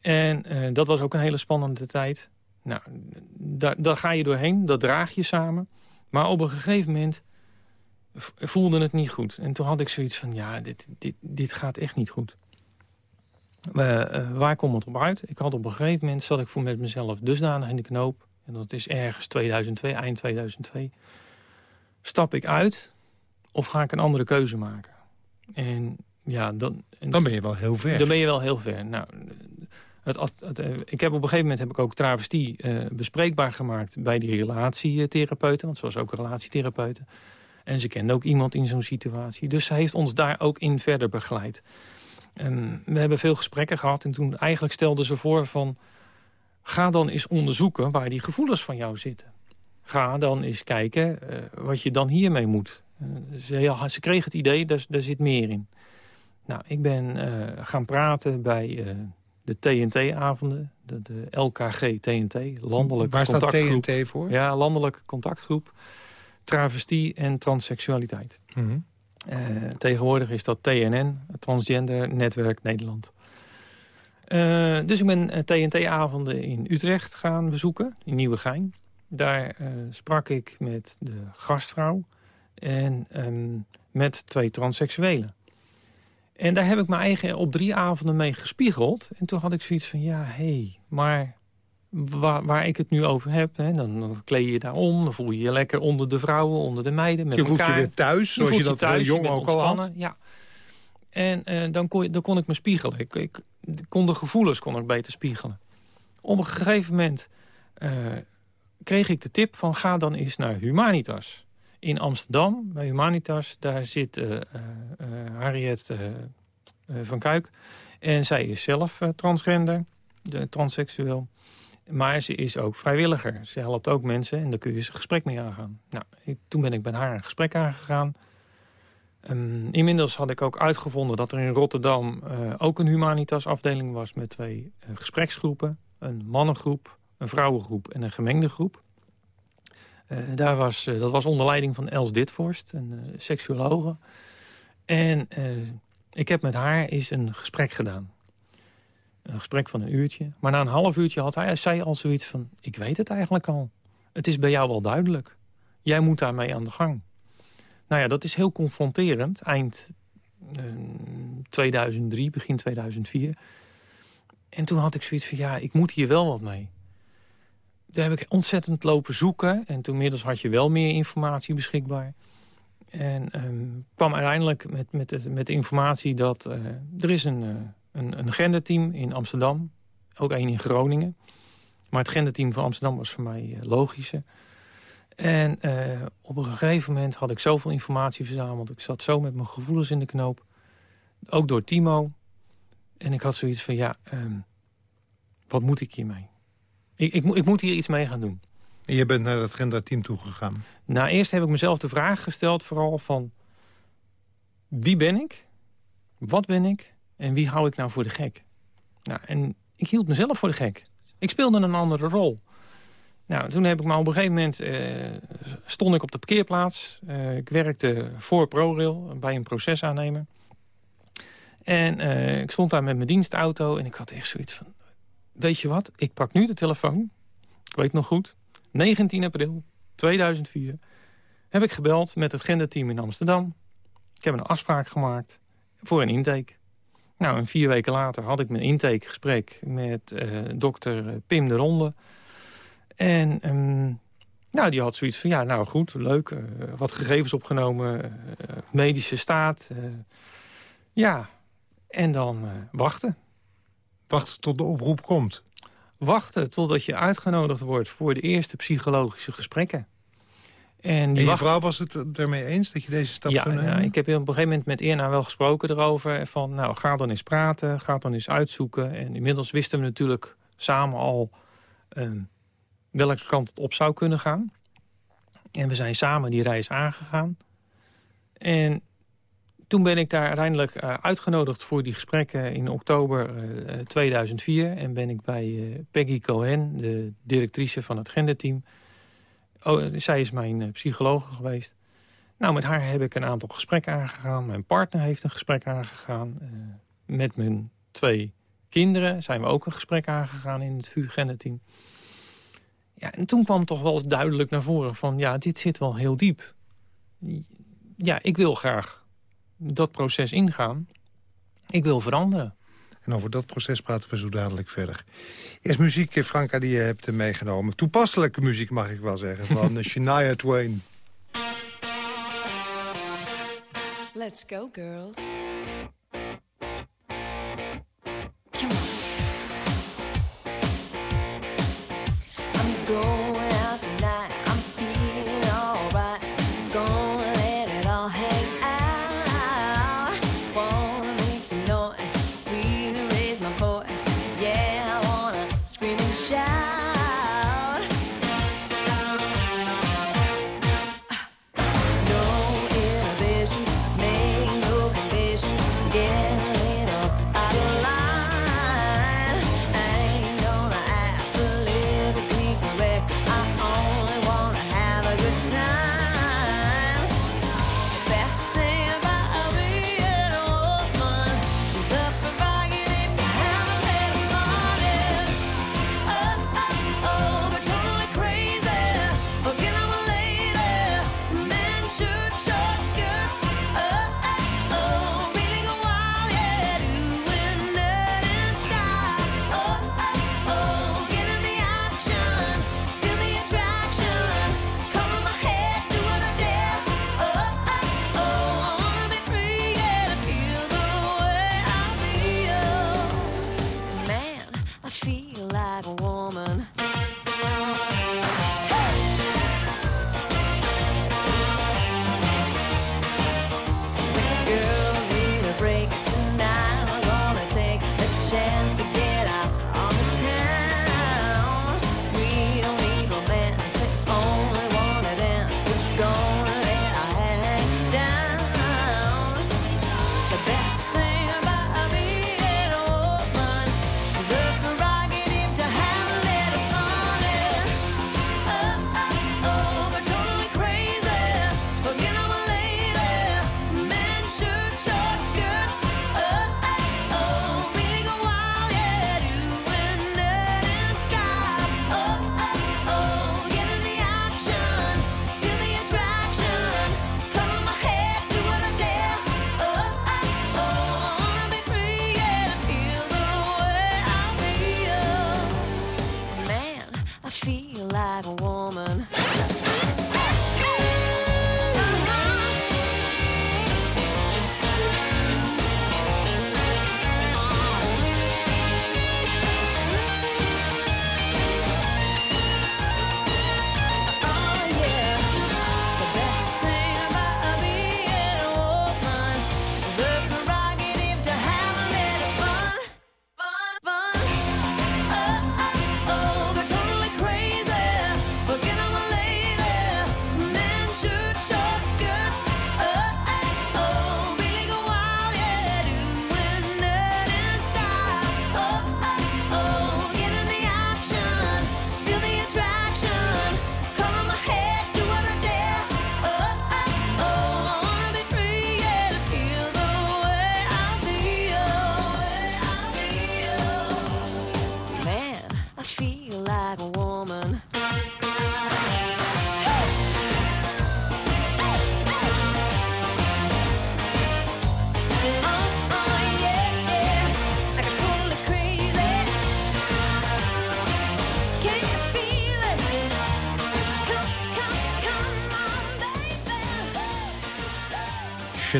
En dat was ook een hele spannende tijd. Nou, daar, daar ga je doorheen, dat draag je samen. Maar op een gegeven moment voelde het niet goed. En toen had ik zoiets van, ja, dit, dit, dit gaat echt niet goed. Uh, uh, waar komt het op uit? Ik had op een gegeven moment, zat ik voor met mezelf dusdanig in de knoop. En dat is ergens 2002, eind 2002. Stap ik uit of ga ik een andere keuze maken? En ja, dan... Dan ben je wel heel ver. Dan ben je wel heel ver. Nou, het, eh, ik heb op een gegeven moment heb ik ook travestie uh, bespreekbaar gemaakt bij die relatietherapeuten. Want ze was ook een relatietherapeute. En ze kende ook iemand in zo'n situatie. Dus ze heeft ons daar ook in verder begeleid. En we hebben veel gesprekken gehad. En toen eigenlijk stelde ze voor van... ga dan eens onderzoeken waar die gevoelens van jou zitten. Ga dan eens kijken uh, wat je dan hiermee moet. ze, ja, ze kreeg het idee, daar, daar zit meer in. Nou, ik ben gaan praten bij de TNT-avonden, de, de, LKG-TNT, landelijk Waar staat TNT voor? Ja, landelijke contactgroep, travestie en transseksualiteit. Mhm. uh, tegenwoordig is dat TNN, Transgender Netwerk Nederland. Uh, dus ik ben TNT-avonden in Utrecht gaan bezoeken, in Nieuwegein. Daar uh, sprak ik met de gastvrouw en um, met twee transseksuelen. En daar heb ik mijn eigen op drie avonden mee gespiegeld. En toen had ik zoiets van, ja, hé, hey, maar waar, waar, ik het nu over heb... Hè, dan, dan kleed je je daar om, dan voel je je lekker onder de vrouwen, onder de meiden. Met je voelt je weer thuis, zoals je, dat thuis, jong ook al had. Ja. En uh, dan, kon, dan kon ik me spiegelen. Ik, ik, kon de gevoelens kon ik beter spiegelen. Op een gegeven moment uh, kreeg ik de tip van... ga dan eens naar Humanitas in Amsterdam, bij Humanitas, daar zit uh, Harriet van Kuik. En zij is zelf transgender, transseksueel. Maar ze is ook vrijwilliger. Ze helpt ook mensen en daar kun je een gesprek mee aangaan. Nou, toen ben ik met haar een gesprek aangegaan. Um, inmiddels had ik ook uitgevonden dat er in Rotterdam uh, ook een Humanitas afdeling was met twee uh, gespreksgroepen. Een mannengroep, een vrouwengroep en een gemengde groep. Uh, daar was, dat was onder leiding van Els Ditvorst, een seksuologe. En ik heb met haar eens een gesprek gedaan. Een gesprek van een uurtje. Maar na een half uurtje had hij, zij al zoiets van... ik weet het eigenlijk al. Het is bij jou wel duidelijk. Jij moet daarmee aan de gang. Nou ja, dat is heel confronterend. Eind 2003, begin 2004. En toen had ik zoiets van... ja, ik moet hier wel wat mee daar heb ik ontzettend lopen zoeken. En toen inmiddels had je wel meer informatie beschikbaar. En um, kwam uiteindelijk met, met, met de informatie dat uh, er is een, uh, een, een genderteam in Amsterdam. Ook één in Groningen. Maar het genderteam van Amsterdam was voor mij uh, logischer. En op een gegeven moment had ik zoveel informatie verzameld. Ik zat zo met mijn gevoelens in de knoop. Ook door Timo. En ik had zoiets van, ja, um, wat moet ik hiermee? Ik, ik, ik, moet hier iets mee gaan doen. En je bent naar het genderteam toegegaan? Nou, eerst heb ik mezelf de vraag gesteld vooral van... wie ben ik? Wat ben ik? En wie hou ik nou voor de gek? Nou, en ik hield mezelf voor de gek. Ik speelde een andere rol. Nou, toen heb ik maar op een gegeven moment... Uh, stond ik op de parkeerplaats. Uh, ik werkte voor ProRail bij een procesaannemer. En uh, ik stond daar met mijn dienstauto en ik had echt zoiets van weet je wat, ik pak nu de telefoon. Ik weet nog goed. 19 april 2004 heb ik gebeld met het genderteam in Amsterdam. Ik heb een afspraak gemaakt voor een intake. Nou, en vier weken later had ik mijn intakegesprek met uh, dokter Pim de Ronde. En um, nou, die had zoiets van, ja, nou goed, leuk. Uh, wat gegevens opgenomen, uh, medische staat. ja, en dan wachten. Wachten tot de oproep komt? Wachten totdat je uitgenodigd wordt voor de eerste psychologische gesprekken. En, die je vrouw was het ermee eens dat je deze stap ja, zou nemen? Ja, ik heb op een gegeven moment met Irna wel gesproken erover. Van, nou, ga dan eens praten, ga dan eens uitzoeken. En inmiddels wisten we natuurlijk samen al um, welke kant het op zou kunnen gaan. En we zijn samen die reis aangegaan. En toen ben ik daar uiteindelijk uh, uitgenodigd voor die gesprekken in oktober uh, 2004. En ben ik bij uh, Peggy Cohen, de directrice van het genderteam Oh, zij is mijn uh, psycholoog geweest. Nou, met haar heb ik een aantal gesprekken aangegaan. Mijn partner heeft een gesprek aangegaan. Uh, met mijn twee kinderen zijn we ook een gesprek aangegaan in het VU-genderteam. Ja, en toen kwam toch wel eens duidelijk naar voren van... ja, dit zit wel heel diep. Ja, ik wil graag dat proces ingaan. Ik wil veranderen. En over dat proces praten we zo dadelijk verder. Eerst muziek, eh, Franka, die je hebt meegenomen. Toepasselijke muziek, mag ik wel zeggen, *laughs* van eh, Shania Twain. Let's go, girls. Come on. I'm going.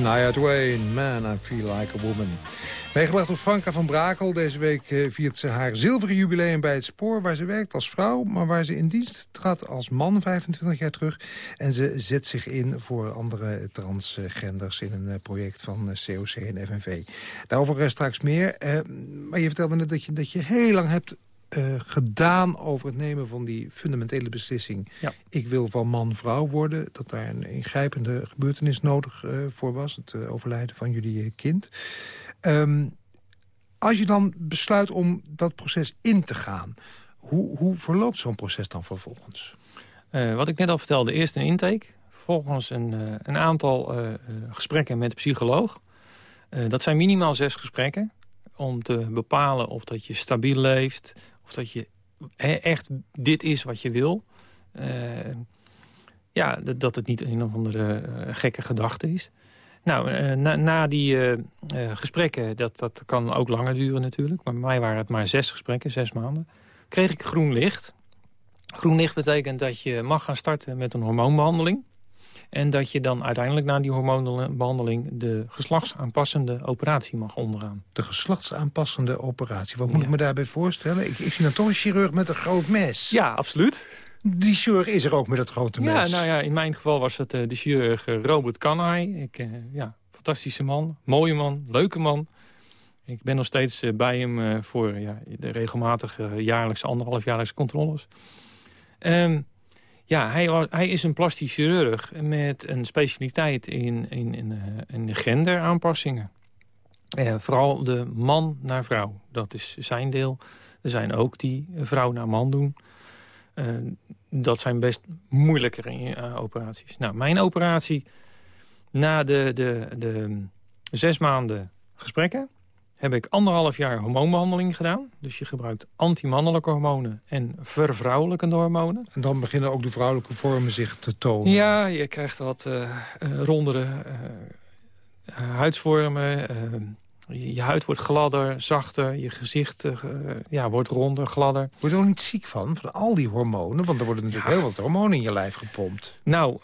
Shania Twain, Man, I Feel Like a Woman. Meegebracht door Franka van Brakel. Deze week eh, viert ze haar zilveren jubileum bij het spoor... waar ze werkt als vrouw, maar waar ze in dienst trad als man 25 jaar terug. En ze zet zich in voor andere transgenders... in een eh, project van COC eh, en FNV. Daarover straks meer. Maar je vertelde net dat je, dat je heel lang hebt uh, gedaan over het nemen van die fundamentele beslissing. Ja. Ik wil van man-vrouw worden. Dat daar een ingrijpende gebeurtenis nodig uh, voor was. Het uh, overlijden van jullie kind. Um, als je dan besluit om dat proces in te gaan... hoe, hoe verloopt zo'n proces dan vervolgens? wat ik net al vertelde, eerst een intake. Vervolgens een, een aantal gesprekken met de psycholoog. dat zijn minimaal zes gesprekken om te bepalen of dat je stabiel leeft... Of dat je echt dit is wat je wil. Uh, ja, dat, het niet een of andere uh, gekke gedachte is. Nou, na, na, die gesprekken, dat, dat kan ook langer duren natuurlijk. Maar bij mij waren het maar zes gesprekken, zes maanden. Kreeg ik groen licht. Groen licht betekent dat je mag gaan starten met een hormoonbehandeling. En dat je dan uiteindelijk na die hormoonbehandeling... de geslachtsaanpassende operatie mag ondergaan. De geslachtsaanpassende operatie. Wat moet ik me daarbij voorstellen? Ik, ik zie dan toch een chirurg met een groot mes. Ja, absoluut. Die chirurg is er ook met dat grote mes. Ja, nou ja, in mijn geval was het uh, de chirurg eh, Robert Kanai. Ik, uh, ja, fantastische man, mooie man, leuke man. Ik ben nog steeds bij hem voor ja, de regelmatige jaarlijkse, anderhalfjaarlijkse controles. Um, ja, hij, hij is een plastisch chirurg met een specialiteit in, in, in, eh, in genderaanpassingen. Uh, vooral de man naar vrouw, dat is zijn deel. Er zijn ook die vrouw naar man doen. Uh, dat zijn best moeilijkere operaties. Nou, mijn operatie, na de, de, de zes maanden gesprekken heb ik anderhalf jaar hormoonbehandeling gedaan. Dus je gebruikt antimannelijke hormonen en vervrouwelijkende hormonen. En dan beginnen ook de vrouwelijke vormen zich te tonen. Ja, je krijgt wat uh, rondere uh, huidsvormen. je huid wordt gladder, zachter. Je gezicht ja, wordt ronder, gladder. Word je ook niet ziek van, van al die hormonen? Want er worden natuurlijk heel wat hormonen in je lijf gepompt. Nou,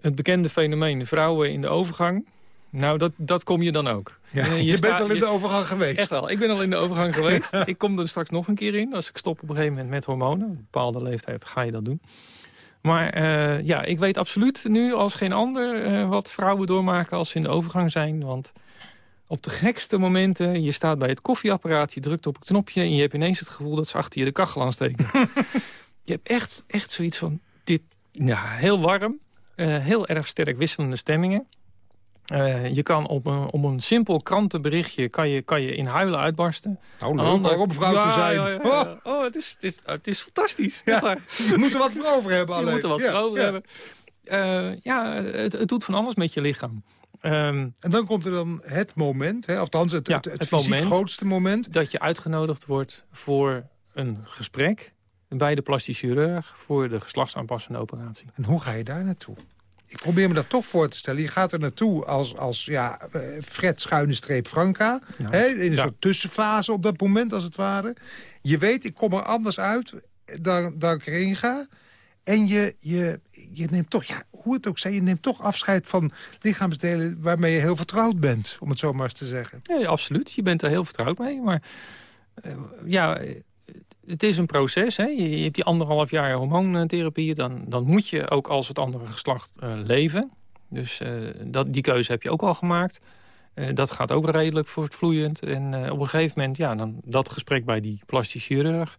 het bekende fenomeen vrouwen in de overgang nou, dat, dat kom je dan ook. Ja, je, je bent al in de overgang geweest. Echt wel, ik ben al in de overgang *laughs* geweest. Ik kom er straks nog een keer in. Als ik stop op een gegeven moment met hormonen. Een bepaalde leeftijd ga je dat doen. Maar uh, ja, ik weet absoluut nu als geen ander uh, wat vrouwen doormaken als ze in de overgang zijn. Want op de gekste momenten, je staat bij het koffieapparaat, je drukt op het knopje... en je hebt ineens het gevoel dat ze achter je de kachel aansteken. *laughs* je hebt echt, echt zoiets van, dit, ja, heel warm, uh, heel erg sterk wisselende stemmingen. Uh, je kan op een, op een simpel krantenberichtje kan je, kan je in huilen uitbarsten. Nou, leuk om vrouw te zijn. Ja, ja, oh. oh, het, is, het, is, het is fantastisch. *laughs* Je moet er wat voor over hebben alleen. Je moet er wat voor over hebben. Uh, ja, het, het, doet van alles met je lichaam. Um, en dan komt er dan het moment, hè, althans het, het, het, het moment, grootste moment... dat je uitgenodigd wordt voor een gesprek bij de plastisch chirurg... voor de geslachtsaanpassende operatie. En hoe ga je daar naartoe? Ik probeer me dat toch voor te stellen. Je gaat er naartoe als, als ja, eh, Fred schuine streep Franka. Hè, in een soort tussenfase op dat moment, als het ware. Je weet, ik kom er anders uit dan, dan ik erin ga. En je, je, je neemt toch, ja, hoe het ook zij, je neemt toch afscheid van lichaamsdelen... waarmee je heel vertrouwd bent, om het zo maar eens te zeggen. Ja, absoluut. Je bent er heel vertrouwd mee. Maar uh, ja, het is een proces. Hè? Je, hebt die anderhalf jaar hormoontherapie. Dan, dan moet je ook als het andere geslacht uh, leven. Dus uh, dat, die keuze heb je ook al gemaakt. Uh, dat gaat ook redelijk voortvloeiend. En op een gegeven moment, ja, dan dat gesprek bij die plastisch chirurg.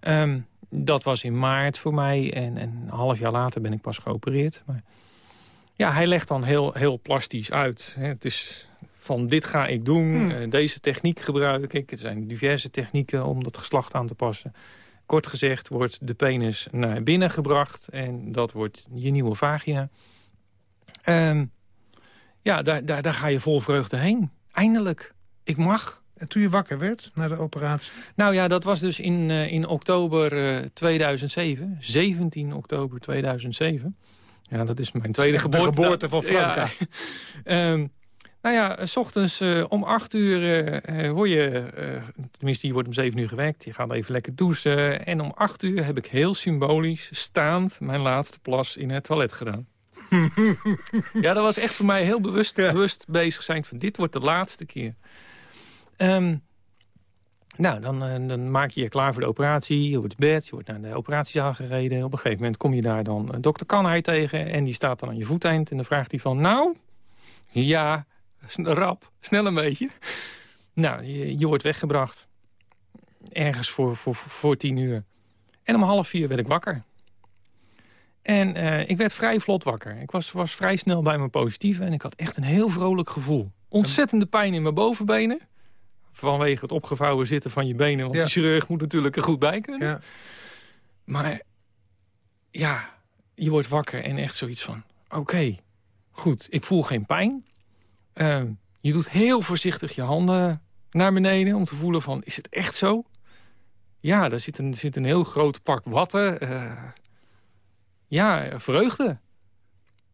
Um, dat was in maart voor mij. En, en, een half jaar later ben ik pas geopereerd. Maar ja, hij legt dan heel, heel plastisch uit. Hè? Het is van dit ga ik doen, hmm. Eh, deze techniek gebruik ik. Er zijn diverse technieken om dat geslacht aan te passen. Kort gezegd wordt de penis naar binnen gebracht en dat wordt je nieuwe vagina. Um, ja, daar, daar, daar ga je vol vreugde heen. Eindelijk. Ik mag. En toen je wakker werd na de operatie? Nou ja, dat was dus in, uh, in oktober uh, 2007. 17 oktober 2007. Ja, dat is mijn tweede geboorte. De geboorte van Franka. Ja. um, *laughs* Nou ja, s ochtends uh, om acht uur uh, word je... Uh, tenminste, je wordt om zeven uur gewekt. Je gaat even lekker douchen. En om acht uur heb ik heel symbolisch staand... mijn laatste plas in het toilet gedaan. *laughs* ja, dat was echt voor mij heel bewust, bewust bezig zijn van dit wordt de laatste keer. Um, nou, dan, eh, dan, maak je je klaar voor de operatie. Je wordt bed, je wordt naar de operatiezaal gereden. Op een gegeven moment kom je daar dan dokter Kanhai tegen... en die staat dan aan je voeteind en dan vraagt hij van... nou, ja, rap, snel een beetje. Nou, je, je wordt weggebracht. Ergens voor, voor, voor tien uur. En om half vier werd ik wakker. En uh, ik werd vrij vlot wakker. Ik was, was vrij snel bij mijn positieve en ik had echt een heel vrolijk gevoel. Ontzettende pijn in mijn bovenbenen vanwege het opgevouwen zitten van je benen. Want de chirurg moet natuurlijk er goed bij kunnen. Ja. Maar ja, je wordt wakker en echt zoiets van... oké, goed, ik voel geen pijn. Ehm, je doet heel voorzichtig je handen naar beneden... om te voelen van, is het echt zo? Ja, daar zit een, zit een heel groot pak watten. Uh, ja, vreugde.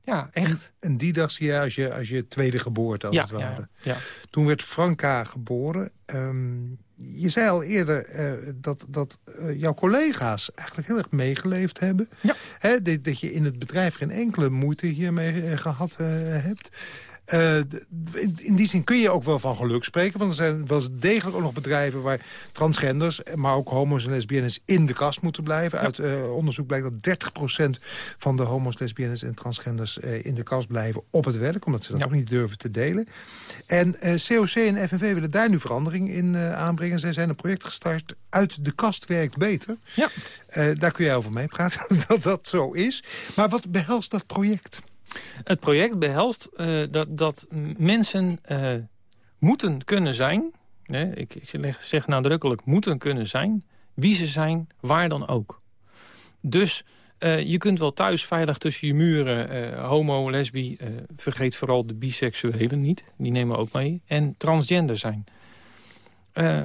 Ja, echt. En, die dag zie je als je, als je tweede geboorte, als ja, het ware. Ja, ja. Toen werd Franka geboren. Ehm, je zei al eerder uh, dat, dat uh, jouw collega's eigenlijk heel erg meegeleefd hebben. Ja. Dat, dat, je in het bedrijf geen enkele moeite hiermee uh, gehad hebt. Uh, in die zin kun je ook wel van geluk spreken. Want er zijn wel degelijk ook nog bedrijven waar transgenders... maar ook homo's en lesbiennes in de kast moeten blijven. Uit uh, onderzoek blijkt dat 30% van de homo's, lesbiennes en transgenders... Uh, in de kast blijven op het werk. Omdat ze dat ja. ook niet durven te delen. En COC en FNV willen daar nu verandering in aanbrengen. Zij zijn een project gestart uit de kast werkt beter. Ja. daar kun jij over meepraten *laughs* dat dat zo is. Maar wat behelst dat project? Het project behelst uh, dat, dat mensen uh, moeten kunnen zijn... Ik, ik zeg nadrukkelijk moeten kunnen zijn... wie ze zijn, waar dan ook. Dus uh, je kunt wel thuis veilig tussen je muren... homo, lesbi, vergeet vooral de biseksuelen niet. Die nemen ook mee. En transgender zijn.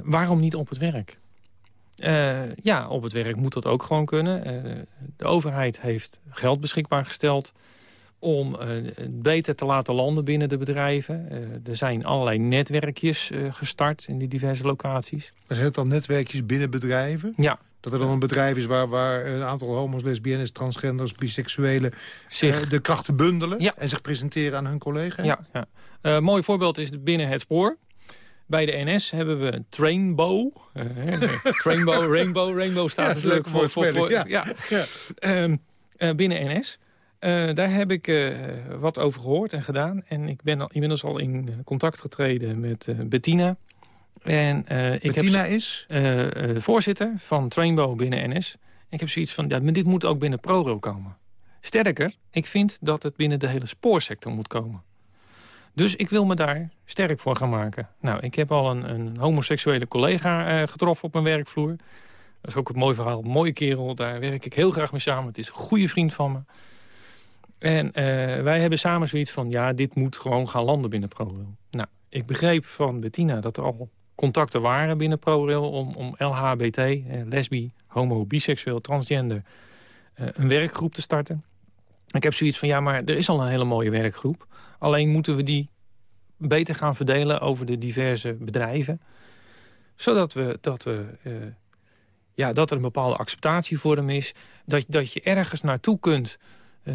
waarom niet op het werk? ja, op het werk moet dat ook gewoon kunnen. de overheid heeft geld beschikbaar gesteld om uh, beter te laten landen binnen de bedrijven. Uh, er zijn allerlei netwerkjes uh, gestart in die diverse locaties. Er zijn het dan netwerkjes binnen bedrijven? Ja. Dat er dan een bedrijf is waar, waar een aantal homo's, lesbiennes, transgenders, biseksuelen... zich de krachten bundelen ja. en zich presenteren aan hun collega's? Ja, ja. een mooi voorbeeld is binnen het spoor. Bij de NS hebben we Trainbow. *laughs* Trainbow, Rainbow. Rainbow staat ja, natuurlijk voor, voor, voor, ja. ja. Um, binnen NS. Uh, daar heb ik uh, wat over gehoord en gedaan. En ik ben al, inmiddels al in contact getreden met uh, Bettina. En, ik Bettina heb, is? voorzitter van Trainbow binnen NS. ik heb zoiets van, ja, maar dit moet ook binnen ProRail komen. Sterker, ik vind dat het binnen de hele spoorsector moet komen. Dus ik wil me daar sterk voor gaan maken. Nou, ik heb al een, een homoseksuele collega getroffen op mijn werkvloer. Dat is ook een mooi verhaal. Een mooie kerel, daar werk ik heel graag mee samen. Het is een goede vriend van me. En uh, wij hebben samen zoiets van, ja, dit moet gewoon gaan landen binnen ProRail. Nou, ik begreep van Bettina dat er al contacten waren binnen ProRail... om, om LHBT, eh, lesbi, homo, biseksueel, transgender... Uh, een werkgroep te starten. Ik heb zoiets van, ja, maar er is al een hele mooie werkgroep. Alleen moeten we die beter gaan verdelen over de diverse bedrijven. Zodat we, dat we, ja, dat er een bepaalde acceptatievorm is. Dat, dat je ergens naartoe kunt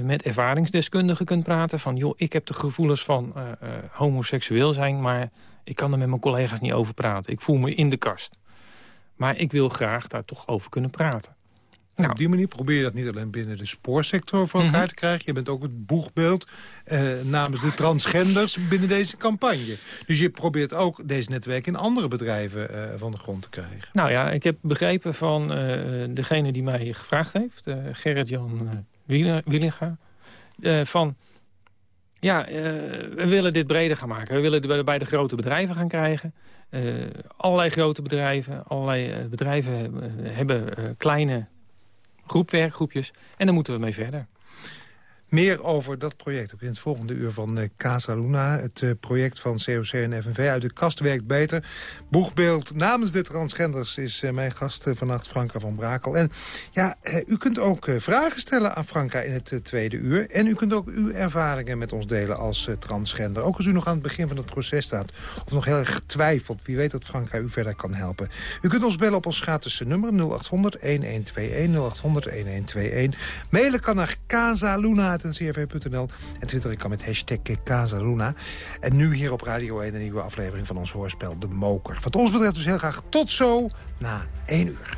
met ervaringsdeskundigen kunt praten. Van, joh, ik heb de gevoelens van uh, uh, homoseksueel zijn... maar ik kan er met mijn collega's niet over praten. Ik voel me in de kast. Maar ik wil graag daar toch over kunnen praten. Nou, op die manier probeer je dat niet alleen binnen de spoorsector voor elkaar mm -hmm. te krijgen. Je bent ook het boegbeeld namens de transgenders binnen deze campagne. Dus je probeert ook deze netwerken in andere bedrijven van de grond te krijgen. Nou ja, ik heb begrepen van degene die mij gevraagd heeft, Gerrit-Jan Wielinga. Uh, van, ja, uh, we willen dit breder gaan maken. We willen het bij de grote bedrijven gaan krijgen. Uh, allerlei grote bedrijven, allerlei bedrijven hebben kleine groepwerkgroepjes. En daar moeten we mee verder. Meer over dat project ook in het volgende uur van uh, Casa Luna. Het uh, project van COC en FNV uit de kast werkt beter. Boegbeeld namens de transgenders is uh, mijn gast vannacht Franka van Brakel. En ja, u kunt ook vragen stellen aan Franka in het tweede uur. En u kunt ook uw ervaringen met ons delen als transgender. Ook als u nog aan het begin van het proces staat. Of nog heel erg twijfelt. Wie weet dat Franka u verder kan helpen. U kunt ons bellen op ons gratis nummer 0800 1121 0800 1121. Mailen kan naar Casa Luna casaluna.ncrv.nl. En twitter ik kan met hashtag Casaluna. En nu hier op Radio 1 een nieuwe aflevering van ons hoorspel De Moker. Wat ons betreft dus heel graag tot zo na 1 uur.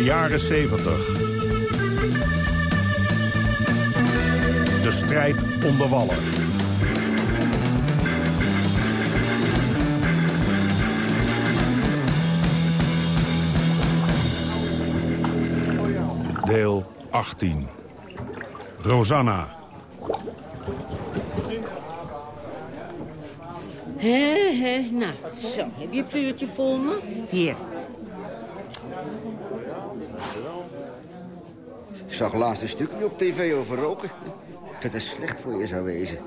De jaren 70. De strijd onder wallen. Deel 18. Rosanna. Hé, hé, nou, zo, heb je een vuurtje voor me? Hier. Ik zag laatst een stukje op tv over roken. Dat is slecht voor je zou wezen.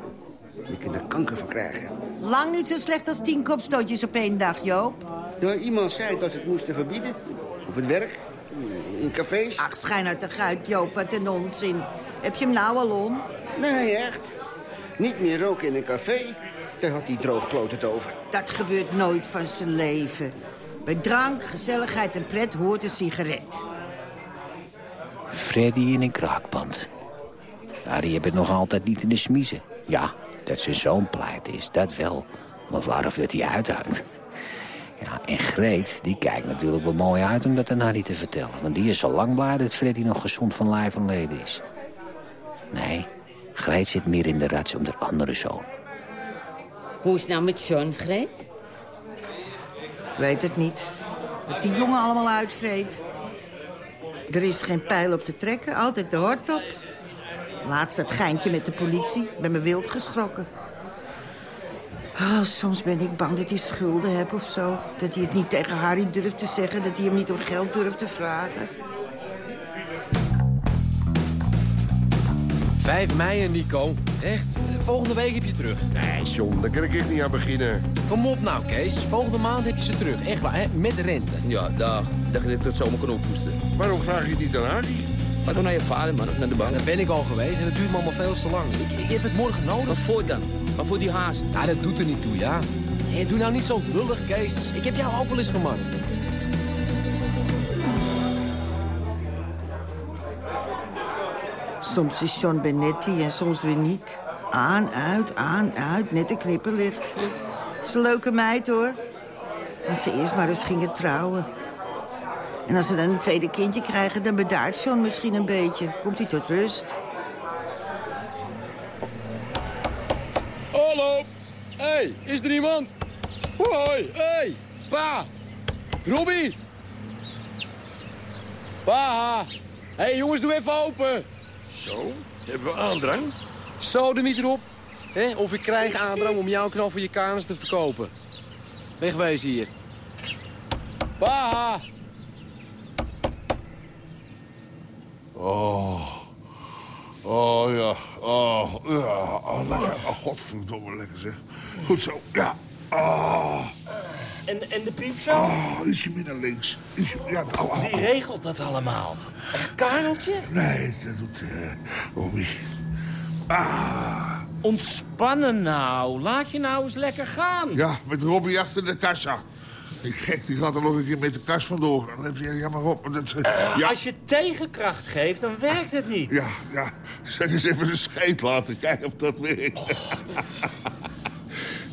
Je kunt er kanker van krijgen. Lang niet zo slecht als tien kopstootjes op één dag, Joop. Nou, iemand zei dat ze het moesten verbieden. Op het werk, in cafés. Ach, schijn uit de guit, Joop, wat een onzin. Heb je hem nou al om? Nee, echt. Niet meer roken in een café. Daar had die droogkloot het over. Dat gebeurt nooit van zijn leven. Bij drank, gezelligheid en pret hoort een sigaret. Freddy in een kraakpand. Harry heeft het nog altijd niet in de smiezen. Ja, dat zijn zoon pleit is, dat wel. Maar waarop dat hij uithangt. *laughs* Ja, en Greet, die kijkt natuurlijk wel mooi uit om dat aan Harry te vertellen. Want die is al lang blij dat Freddy nog gezond van lijf en leden is. Nee, Greet zit meer in de rats om de andere zoon. Hoe is het nou met John, Greet? Weet het niet. Wat die jongen allemaal uitvreet. Er is geen pijl op te trekken, altijd de hort op. Laatst dat geintje met de politie. Ben me wild geschrokken. Oh, soms ben ik bang dat hij schulden heeft of zo. Dat hij het niet tegen Harry durft te zeggen. Dat hij hem niet om geld durft te vragen. 5 mei, Nico. Echt? Volgende week heb je terug. Nee, John, daar kan ik echt niet aan beginnen. Kom op nou, Kees. Volgende maand heb je ze terug. Echt waar, hè? Met rente. Ja, dag. Dacht dat ik dat zomaar kan oppoesten. Waarom vraag je het niet aan Harry? Ga toch naar je vader, man. Naar de bank. daar ben ik al geweest en het duurt me allemaal veel te lang. Ik, ik heb het morgen nodig. Wat voor dan? Wat voor die haast? Ja, dat doet er niet toe, ja. Doe nou niet zo lullig, Kees. Ik heb jou ook wel eens gematst. Soms is John Benetti en soms weer niet. Aan, uit, aan, uit, net een knipperlicht. Is een leuke meid, hoor. Als ze eerst maar eens gingen trouwen. En als ze dan een tweede kindje krijgen, dan bedaart John misschien een beetje. Komt hij tot rust. Hallo. Hey, is er iemand? Hoi, hey, pa. Robbie. Pa. Hey, jongens, doe even open. Zo, hebben we aandrang? Zo, er niet erop. He, of ik krijg aandrang om jouw knal voor je kanus te verkopen. Wegwezen hier. Pa! Oh. Oh ja. Oh, ja. Oh, lekker. Oh, godverdomme, lekker zeg. Goed zo. Ja. Oh. En, en de piepshow? Oh, ietsje meer naar links. Ietsje, ja, oh, oh, Wie regelt dat allemaal? Een Kareltje? Nee, dat doet uh, Robbie. Ah. Ontspannen nou. Laat je nou eens lekker gaan. Ja, met Robbie achter de kassa. Ik gek, die gaat er nog een keer met de kas vandoor. Dan heb je, ja maar op. Dat, uh, ja. Als je tegenkracht geeft, dan werkt het niet. Ja, ja. Zeg eens even een scheet laten. Kijken of dat werkt. Oh.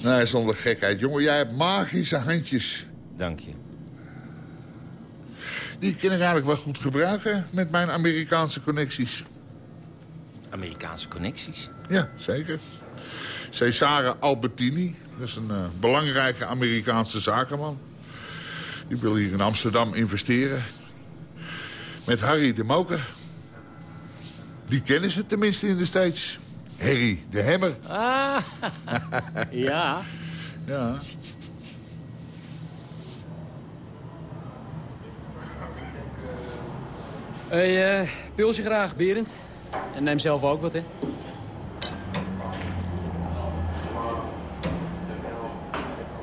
Nee, zonder gekheid. Jongen, jij hebt magische handjes. Dank je. Die kan ik eigenlijk wel goed gebruiken met mijn Amerikaanse connecties. Amerikaanse connecties? Ja, zeker. Cesare Albertini, dat is een uh, belangrijke Amerikaanse zakenman. Die wil hier in Amsterdam investeren. Met Harry de Moker. Die kennen ze tenminste in de States. Harry de Hemmer. Ah, *laughs* ja. Ja. Hé, uh, pilsje graag, Berend. En neem zelf ook wat, hè.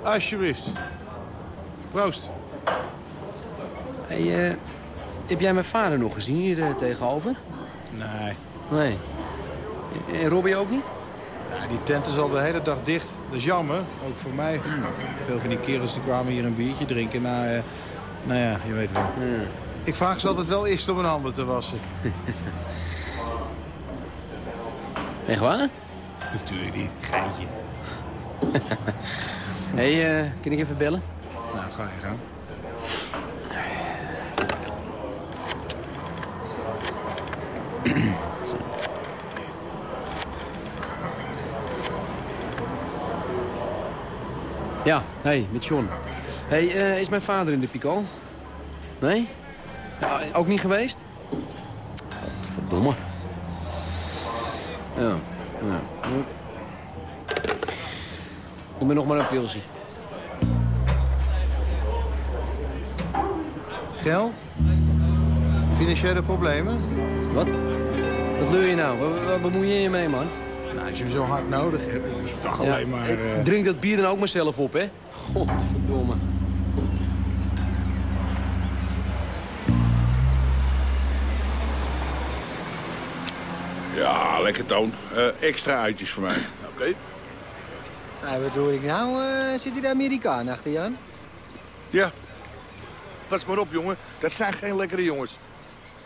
Alsjeblieft. Proost. Hey, uh, heb jij mijn vader nog gezien hier uh, tegenover? Nee. Nee. En Robbie ook niet? Ja, die tent is al de hele dag dicht. Dat is jammer, ook voor mij. Veel van die kerels die kwamen hier een biertje drinken. Na, uh, nou ja, je weet wel. Ik vraag ze altijd wel eerst om hun handen te wassen. *laughs* Echt waar? Natuurlijk niet, geintje. Hé, *laughs* hey, uh, kan ik even bellen? Nou, ga je gang. Ja, hey, met John. hey, uh, is mijn vader in de Pikal? Nee? Ja, ook niet geweest? Verdomme. Ja, ja. Doe me nog maar een pilsie. Geld? Financiële problemen? Wat? Wat doe je nou? Waar, waar bemoei je je mee, man? Nou, als je hem zo hard nodig hebt, dan is het toch ja, alleen maar... Uh... Drink dat bier dan ook maar zelf op, hè? Godverdomme. Ja, lekker toon. Uh, extra uitjes voor mij. *laughs* Oké. Okay. Nou, wat hoor ik nou? Uh, zit hier de Amerikaan achter je aan? Ja. Pas maar op, jongen. Dat zijn geen lekkere jongens.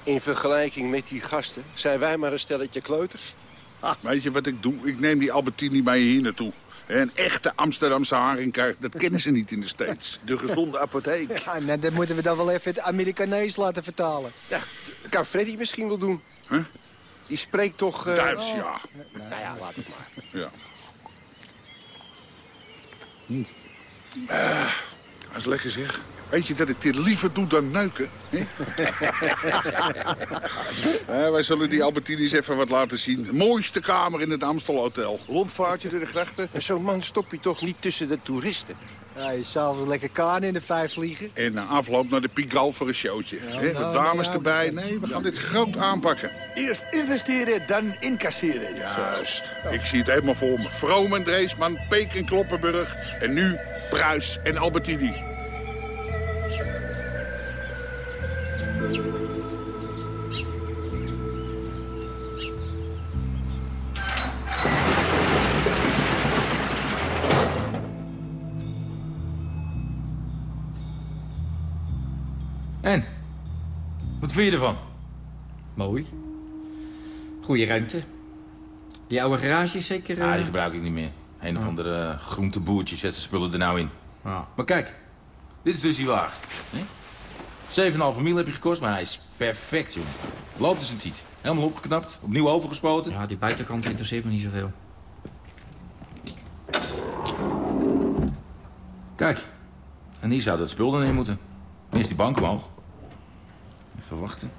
In vergelijking met die gasten zijn wij maar een stelletje kleuters. Ah, weet je wat ik doe? Ik neem die Albertini bij je hier naartoe. Een echte Amsterdamse haringkaart, dat kennen ze niet in de States. De gezonde apotheek. Ja, nou, dat moeten we dan wel even het Amerikanees laten vertalen. Ja, kan Freddy misschien wel doen. Huh? Die spreekt toch... Uh... Duits, ja. Oh. Nou ja, laat het maar. Ja. Hm. Uh, dat is lekker zeg. Weet je dat ik dit liever doe dan neuken? *laughs* ja, wij zullen die Albertinis even wat laten zien. De mooiste kamer in het Amstel Hotel. Rondvaartje door de grachten. Zo'n man stop je toch niet tussen de toeristen? Ja, je s'avonds lekker kaan in de vijf vliegen. En na afloop naar de Pigal voor een showtje. Ja, nou, de dames nou, erbij. Nee, we gaan dit groot aanpakken. Eerst investeren, dan incasseren. Juist. Ik zie het helemaal voor me. Vroom en Dreesman, Peek en Kloppenburg. En nu Pruis en Albertini. Vind je ervan? Mooi. Goeie ruimte. Die oude garage is zeker... Ja, die uh... gebruik ik niet meer. Een of andere uh, groenteboertje zet zijn spullen er nou in. Ja. Maar kijk, dit is dus die wagen. 7,5 mil heb je gekost, maar hij is perfect, jongen. Loopt dus een tiet. Helemaal opgeknapt, opnieuw overgespoten. Ja, die buitenkant interesseert me niet zoveel. Kijk, en hier zou dat spul dan in moeten. Eerst die bank omhoog. Even wachten.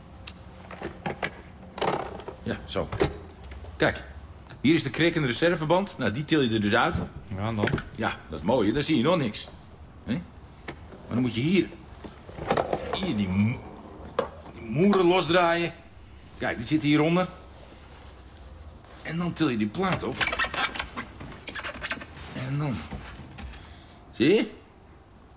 Ja, zo. Kijk, hier is de krikkende reserveband. Nou, die til je er dus uit. Ja, dan? Ja, dat is mooi. Dan zie je nog niks. He? Maar dan moet je hier... Hier die, mo die moeren losdraaien. Kijk, die zitten hieronder. En dan til je die plaat op. En dan... Zie je?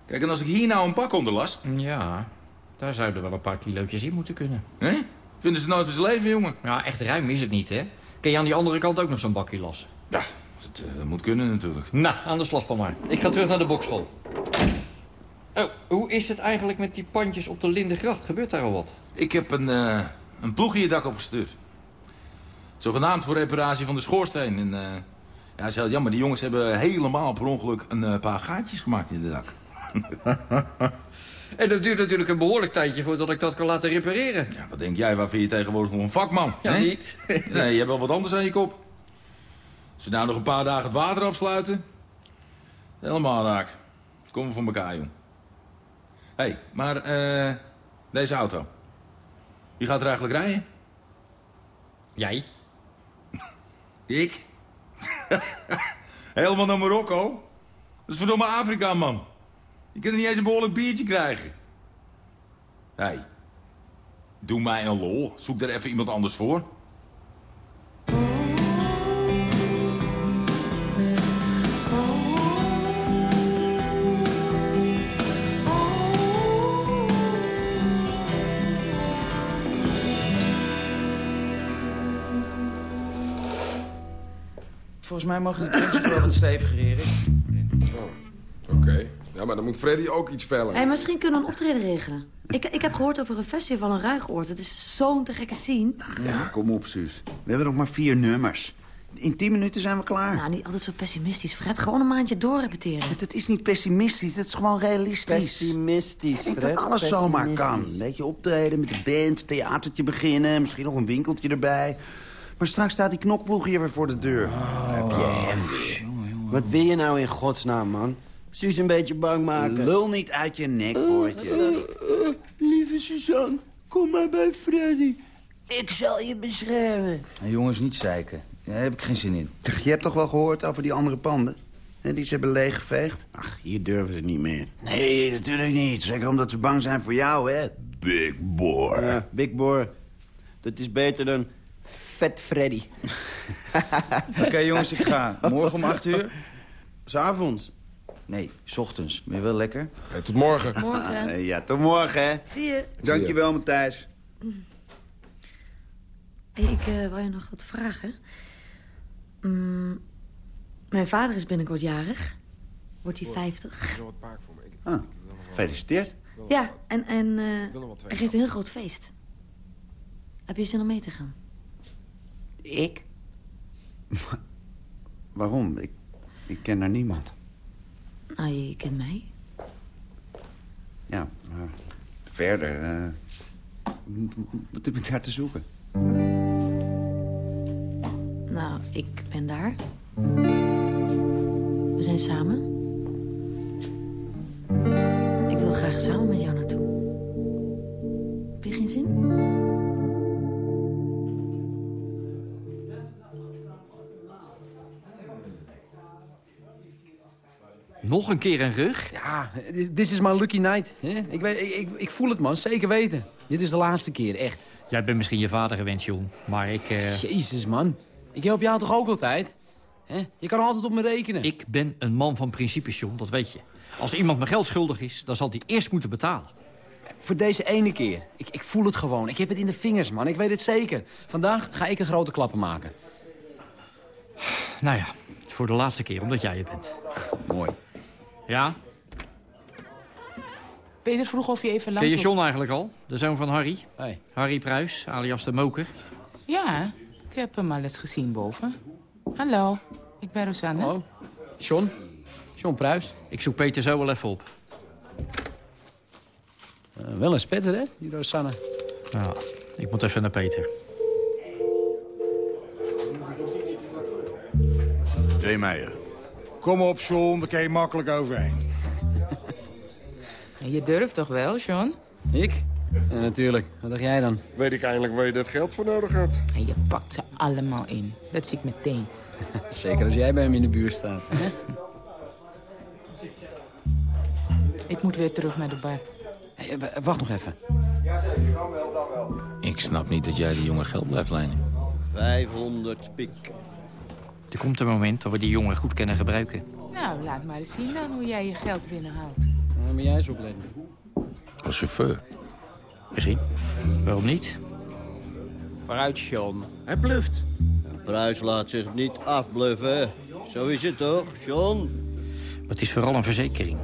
Kijk, en als ik hier nou een pak onder las... Ja, daar zouden wel een paar kilootjes in moeten kunnen. Hè? Vinden ze nooit van zijn leven, jongen? Ja, echt ruim is het niet, hè? Kun je aan die andere kant ook nog zo'n bakje lassen? Ja, dat, uh, dat, moet kunnen natuurlijk. Nou, aan de slag dan maar. Ik ga terug naar de bokschool. Oh, hoe is het eigenlijk met die pandjes op de Lindengracht? Gebeurt daar al wat? Ik heb een, uh, een ploeg in je dak opgestuurd. Zogenaamd voor reparatie van de schoorsteen. En, uh, ja, het is heel jammer. Die jongens hebben helemaal per ongeluk een paar gaatjes gemaakt in de dak. *laughs* en dat duurt natuurlijk een behoorlijk tijdje voordat ik dat kan laten repareren. Ja, wat denk jij? Waar vind je tegenwoordig nog een vakman? Ja, hè? niet. *laughs* nee, je hebt wel wat anders aan je kop. Als we nou nog een paar dagen het water afsluiten... Helemaal raak. We voor elkaar, jong. Hé, hey, maar eh deze auto. Wie gaat er eigenlijk rijden? Jij? *laughs* Ik? *laughs* Helemaal naar Marokko? Dat is verdomme Afrika, man. Je kunt er niet eens een behoorlijk biertje krijgen. Hé, hey, doe mij een lol. Zoek er even iemand anders voor. Volgens mij mag de tankjes wel wat steviger, Erik. Oh, oké. Ja, maar dan moet Freddy ook iets vellen. Hey, misschien kunnen we een optreden regelen. Ik, ik heb gehoord over een festival in Ruigoord. Het is zo'n te gekke scene. Ja, kom op, Suus. We hebben nog maar vier nummers. In tien minuten zijn we klaar. Nou, niet altijd zo pessimistisch, Fred. Gewoon een maandje doorrepeteren. Het is niet pessimistisch, het is gewoon realistisch. Pessimistisch, Ik denk Fred. dat alles zomaar kan. Pessimistisch. Weet je, optreden met de band, theatertje beginnen... misschien nog een winkeltje erbij. Maar straks staat die knokploeg hier weer voor de deur. Heb je hem weer. Wat wil je nou in godsnaam, man? Suus een beetje bang maken. Lul niet uit je nek, hoortje. lieve Suzanne, kom maar bij Freddy. Ik zal je beschermen. jongens, niet zeiken. Daar heb ik geen zin in. Je hebt toch wel gehoord over die andere panden? Hè, die ze hebben leeggeveegd? Ach, hier durven ze niet meer. Nee, natuurlijk niet. Zeker omdat ze bang zijn voor jou, hè? Big boy. Ja, Big Boy. Dat is beter dan Vet Freddy. *laughs* Oké jongens, ik ga. Morgen om 8 uur? S'avonds. Nee, s ochtends. Je wel lekker? tot morgen. Morgen. Ah, *laughs* ja, tot morgen, hè? Zie je. Dankjewel, Matthijs. Hey, ik eh wou je nog wat vragen. Mm, mijn vader is binnenkort jarig. Wordt hij 50. Ah, gefeliciteerd. Ja, en, en eh, wil twee hij geeft een heel groot feest. Heb je zin om mee te gaan? Ik? *laughs* Waarom? Ik, ik ken daar niemand. Nou, je kent mij. Ja, maar verder... eh, wat heb ik daar te zoeken? Nou, ik ben daar. We zijn samen. Ik wil graag samen met jou naartoe. Heb je geen zin? Nog een keer een rug? Ja, this is my lucky night. Hè? Ik, weet, ik, ik, voel het, man. Zeker weten. Dit is de laatste keer, echt. Jij bent misschien je vader gewend, John. Maar ik... eh, Jezus, man. Ik help jou toch ook altijd? Hè? Je kan altijd op me rekenen. Ik ben een man van principes, John. Dat weet je. Als iemand me geld schuldig is, dan zal hij eerst moeten betalen. Voor deze ene keer. Ik, ik voel het gewoon. Ik heb het in de vingers, man. Ik weet het zeker. Vandaag ga ik een grote klappen maken. Nou ja, voor de laatste keer, omdat jij het bent. Mooi. Ja? Peter vroeg of je even langs... Ken je John eigenlijk al? De zoon van Harry? Hey. Harry Pruis, alias de moker. Ja, ik heb hem al eens gezien boven. Hallo, ik ben Rosanne. Hallo. John? John Pruis. Ik zoek Peter zo wel even op. Eh, wel een spetter, hè, die Rosanne. Ja, ik moet even naar Peter. Twee Meijer. Kom op, John, daar kan je makkelijk overheen. Je durft toch wel, John? Ik? Ja, natuurlijk. Wat dacht jij dan? Weet ik eindelijk waar je dat geld voor nodig had. En je pakt ze allemaal in. Dat zie ik meteen. *laughs* Zeker als jij bij hem in de buurt staat. *laughs* Ik moet weer terug naar de bar. Hey, wacht nog even. Ik snap niet dat jij die jongen geld blijft lenen. 500 pik. Er komt een moment dat we die jongen goed kunnen gebruiken. Nou, laat maar eens zien dan hoe jij je geld binnenhaalt. Dan moet jij eens opletten. Als chauffeur. Misschien. Waarom niet? Vooruit, John. Hij bluft. Een prijs laat zich niet afbluffen. Zo is het toch, John? Maar het is vooral een verzekering.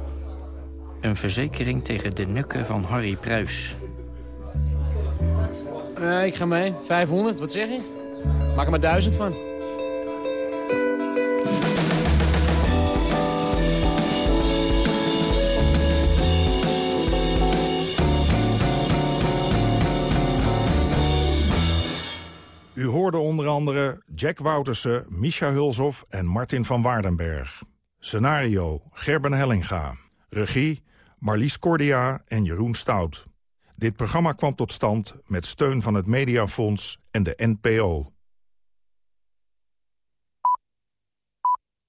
Een verzekering tegen de nukken van Harry Pruis. Eh, ik ga mee. 500, wat zeg je? Maak er maar 1000 van. U hoorde onder andere Jack Woutersen, Misha Hulshoff en Martin van Waardenberg. Scenario Gerben Hellinga. Regie Marlies Cordia en Jeroen Stout. Dit programma kwam tot stand met steun van het Mediafonds en de NPO.